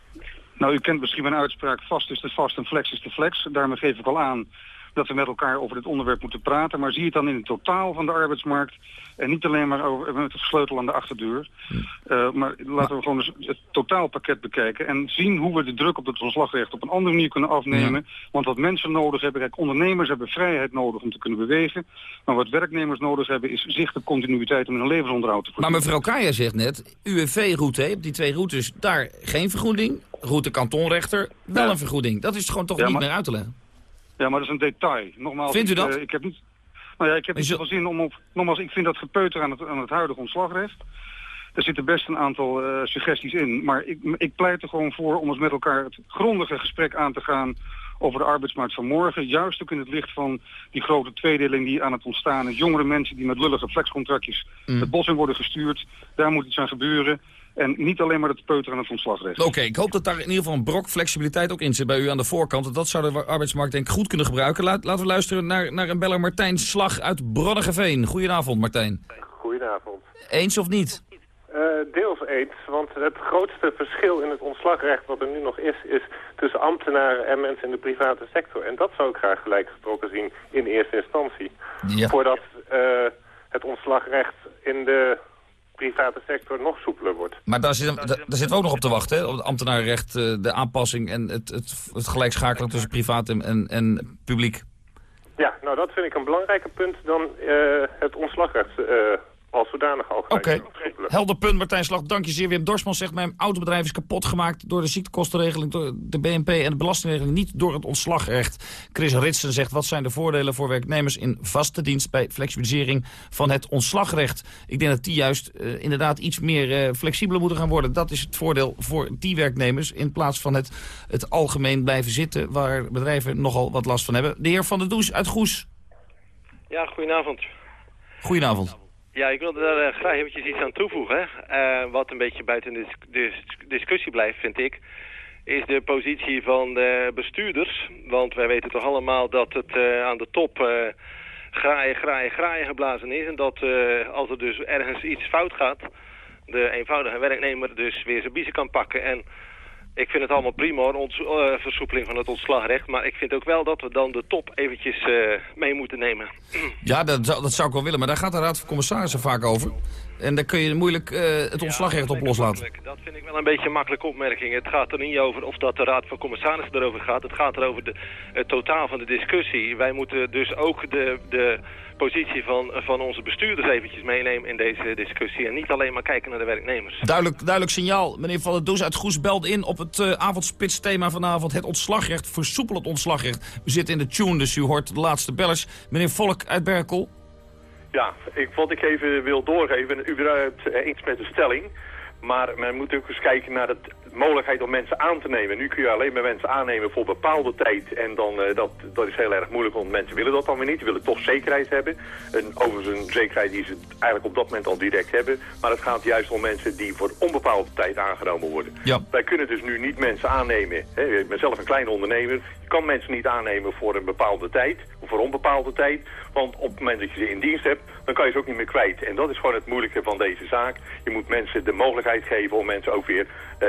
Nou, u kent misschien mijn uitspraak, vast is de vast en flex is de flex. Daarmee geef ik al aan dat we met elkaar over dit onderwerp moeten praten. Maar zie het dan in het totaal van de arbeidsmarkt. En niet alleen maar over, met het sleutel aan de achterdeur. Uh, maar laten we gewoon eens het totaalpakket bekijken. En zien hoe we de druk op het ontslagrecht op een andere manier kunnen afnemen. Want wat mensen nodig hebben, kijk, ondernemers hebben vrijheid nodig om te kunnen bewegen. Maar wat werknemers nodig hebben is zicht op continuïteit om hun levensonderhoud te Maar voorzien. mevrouw Kaya zegt net, UWV-route, op die twee routes, daar geen vergoeding. Route kantonrechter, wel een vergoeding. Dat is gewoon toch Ja, niet maar- meer uit te leggen. Ja, maar dat is een detail. Nogmaals, Vindt u ik, dat? eh, ik heb niet... Nou ja, ik heb niet zoveel zin om op... Nogmaals, ik vind dat gepeuter aan het, aan het huidige ontslagrecht. Er zitten best een aantal eh, suggesties in. Maar ik, ik pleit er gewoon voor om eens met elkaar het grondige gesprek aan te gaan over de arbeidsmarkt van morgen. Juist ook in het licht van die grote tweedeling die aan het ontstaan is. Jongere mensen die met lullige flexcontractjes Mm. het bos in worden gestuurd. Daar moet iets aan gebeuren. En niet alleen maar het peuteren aan het ontslagrecht. Oké, ik hoop dat daar in ieder geval een brok flexibiliteit ook in zit bij u aan de voorkant. Dat zou de arbeidsmarkt denk ik goed kunnen gebruiken. Laat, laten we luisteren naar, naar een beller Martijn Slag uit Bronnegeveen. Goedenavond Martijn. Goedenavond. Eens of niet? Uh, deels eens, want het grootste verschil in het ontslagrecht wat er nu nog is, is tussen ambtenaren en mensen in de private sector. En dat zou ik graag gelijk getrokken zien in eerste instantie. Ja. Voordat uh, het ontslagrecht in de private sector nog soepeler wordt. Maar daar, zit, daar, daar zitten we ook nog op te wachten, hè? op het ambtenarenrecht, uh, de aanpassing en het, het, het gelijkschakelen tussen privaat en, en, en publiek. Ja, nou dat vind ik een belangrijker punt dan het ontslagrecht als zodanig al Oké, helder punt Martijn Slag. Dank je zeer. Wim Dorsman zegt, mijn autobedrijf is kapot gemaakt... door de ziektekostenregeling, door de BNP en de belastingregeling... niet door het ontslagrecht. Chris Ritsen zegt, wat zijn de voordelen voor werknemers... in vaste dienst bij flexibilisering van het ontslagrecht? Ik denk dat die juist uh, inderdaad iets meer uh, flexibeler moeten gaan worden. Dat is het voordeel voor die werknemers... in plaats van het, het algemeen blijven zitten... waar bedrijven nogal wat last van hebben. De heer Van der Does uit Goes. Ja, goedenavond. Goedenavond. Ja, ik wilde daar uh, graag eventjes iets aan toevoegen. Uh, wat een beetje buiten de dis discussie blijft, vind ik, is de positie van de bestuurders. Want wij weten toch allemaal dat het uh, aan de top graaien, graaien, graaien geblazen is. En dat als er dus ergens iets fout gaat, de eenvoudige werknemer dus weer zijn biezen kan pakken. En ik vind het allemaal prima, ons, uh, versoepeling van het ontslagrecht. Maar ik vind ook wel dat we dan de top eventjes uh, mee moeten nemen. [CLEARS THROAT] Ja, dat dat zou ik wel willen. Maar daar gaat de Raad van Commissarissen vaak over. En daar kun je moeilijk uh, het ontslagrecht ja, op loslaten. Dat vind ik wel een beetje een makkelijke opmerking. Het gaat er niet over of dat de Raad van Commissarissen erover gaat. Het gaat er over de, het totaal van de discussie. Wij moeten dus ook de... de positie van, van onze bestuurders eventjes meenemen in deze discussie. En niet alleen maar kijken naar de werknemers. Duidelijk, duidelijk signaal. Meneer Van der Does uit Goes belt in op het uh, avondspitsthema vanavond. Het ontslagrecht, versoepel het ontslagrecht. We zitten in de tune, dus u hoort de laatste bellers. Meneer Volk uit Berkel. Ja, ik, wat ik even wil doorgeven, u bent eens met de stelling. Maar men moet ook eens kijken naar de mogelijkheid om mensen aan te nemen. Nu kun je alleen maar mensen aannemen voor bepaalde tijd. En dan, uh, dat, dat is heel erg moeilijk, want mensen willen dat dan weer niet. Die willen toch zekerheid hebben. En overigens een zekerheid die ze eigenlijk op dat moment al direct hebben. Maar het gaat juist om mensen die voor onbepaalde tijd aangenomen worden. Ja. Wij kunnen dus nu niet mensen aannemen. Hè, ik ben zelf een kleine ondernemer. Je kan mensen niet aannemen voor een bepaalde tijd. Of voor onbepaalde tijd. Want op het moment dat je ze in dienst hebt, dan kan je ze ook niet meer kwijt. En dat is gewoon het moeilijke van deze zaak. Je moet mensen de mogelijkheid geven om mensen ook weer uh,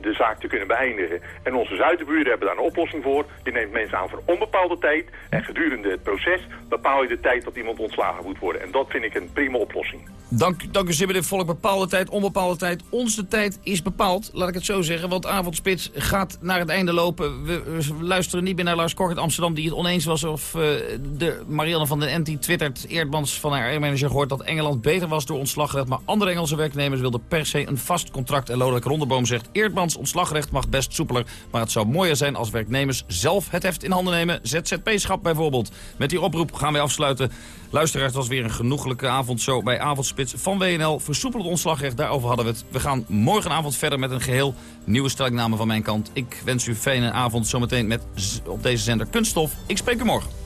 de zaak te kunnen beëindigen. En onze zuidenburen hebben daar een oplossing voor. Die neemt mensen aan voor onbepaalde tijd. En gedurende het proces bepaal je de tijd dat iemand ontslagen moet worden. En dat vind ik een prima oplossing. Dank, dank u zeer, meneer Volk. Bepaalde tijd, onbepaalde tijd. Onze tijd is bepaald, laat ik het zo zeggen. Want Avondspits gaat naar het einde lopen. We, luisteren niet meer naar Lars Kort uit Amsterdam... die het oneens was of uh, de Marianne van den Ent... die twittert Eerdmans van haar manager gehoord... dat Engeland beter was door ontslagrecht. Maar andere Engelse werknemers wilden per se een vast contract. En Lodewijk Rondeboom zegt... Eerdmans ontslagrecht mag best soepeler. Maar het zou mooier zijn als werknemers zelf het heft in handen nemen. ZZP-schap bijvoorbeeld. Met die oproep gaan wij afsluiten. Luisteraars, het was weer een genoeglijke avond zo bij Avondspits van WNL. Versoepel het ontslagrecht, daarover hadden we het. We gaan morgenavond verder met een geheel nieuwe stellingname van mijn kant. Ik wens u fijne avond zometeen met op deze zender Kunststof. Ik spreek u morgen.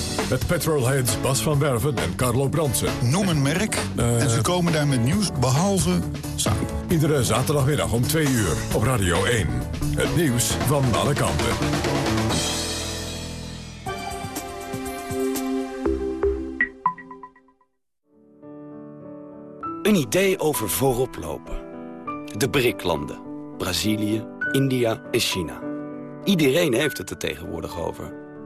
Met petrolheads Bas van Werven en Carlo Bransen. Noem een merk uh, en ze komen daar met nieuws behalve samen. Iedere zaterdagmiddag om 2 uur op Radio 1. Het nieuws van alle kanten. Een idee over voorop lopen. De BRIC-landen. Brazilië, India en China. Iedereen heeft het er tegenwoordig over.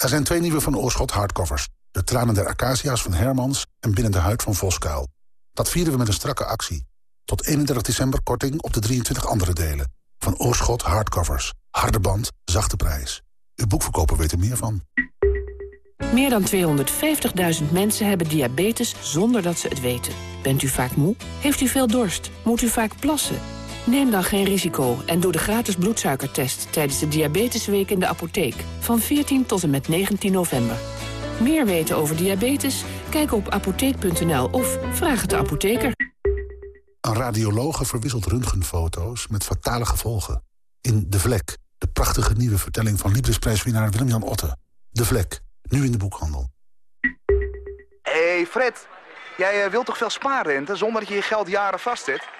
Er zijn twee nieuwe Van Oorschot hardcovers. De tranen der acacia's van Hermans en Binnen de huid van Voskuil. Dat vieren we met een strakke actie. Tot 31 december korting op de 23 andere delen. Van Oorschot hardcovers. Harde band, zachte prijs. Uw boekverkoper weet er meer van. Meer dan 250.000 mensen hebben diabetes zonder dat ze het weten. Bent u vaak moe? Heeft u veel dorst? Moet u vaak plassen? Neem dan geen risico en doe de gratis bloedsuikertest... tijdens de Diabetesweek in de apotheek. Van 14 tot en met 19 november. Meer weten over diabetes? Kijk op apotheek.nl of vraag het de apotheker. Een radiologe verwisselt röntgenfoto's met fatale gevolgen. In De Vlek, de prachtige nieuwe vertelling van Librisprijswinnaar Willem-Jan Otte. De Vlek, nu in de boekhandel. hey Fred, jij eh, wilt toch veel spaarrente zonder dat je je geld jaren vastzet?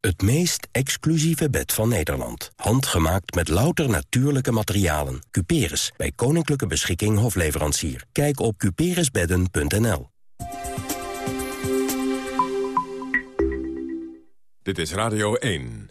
Het meest exclusieve bed van Nederland. Handgemaakt met louter natuurlijke materialen. Cuperus, bij Koninklijke Beschikking Hofleverancier. Kijk op cuperusbedden.nl. Dit is Radio 1.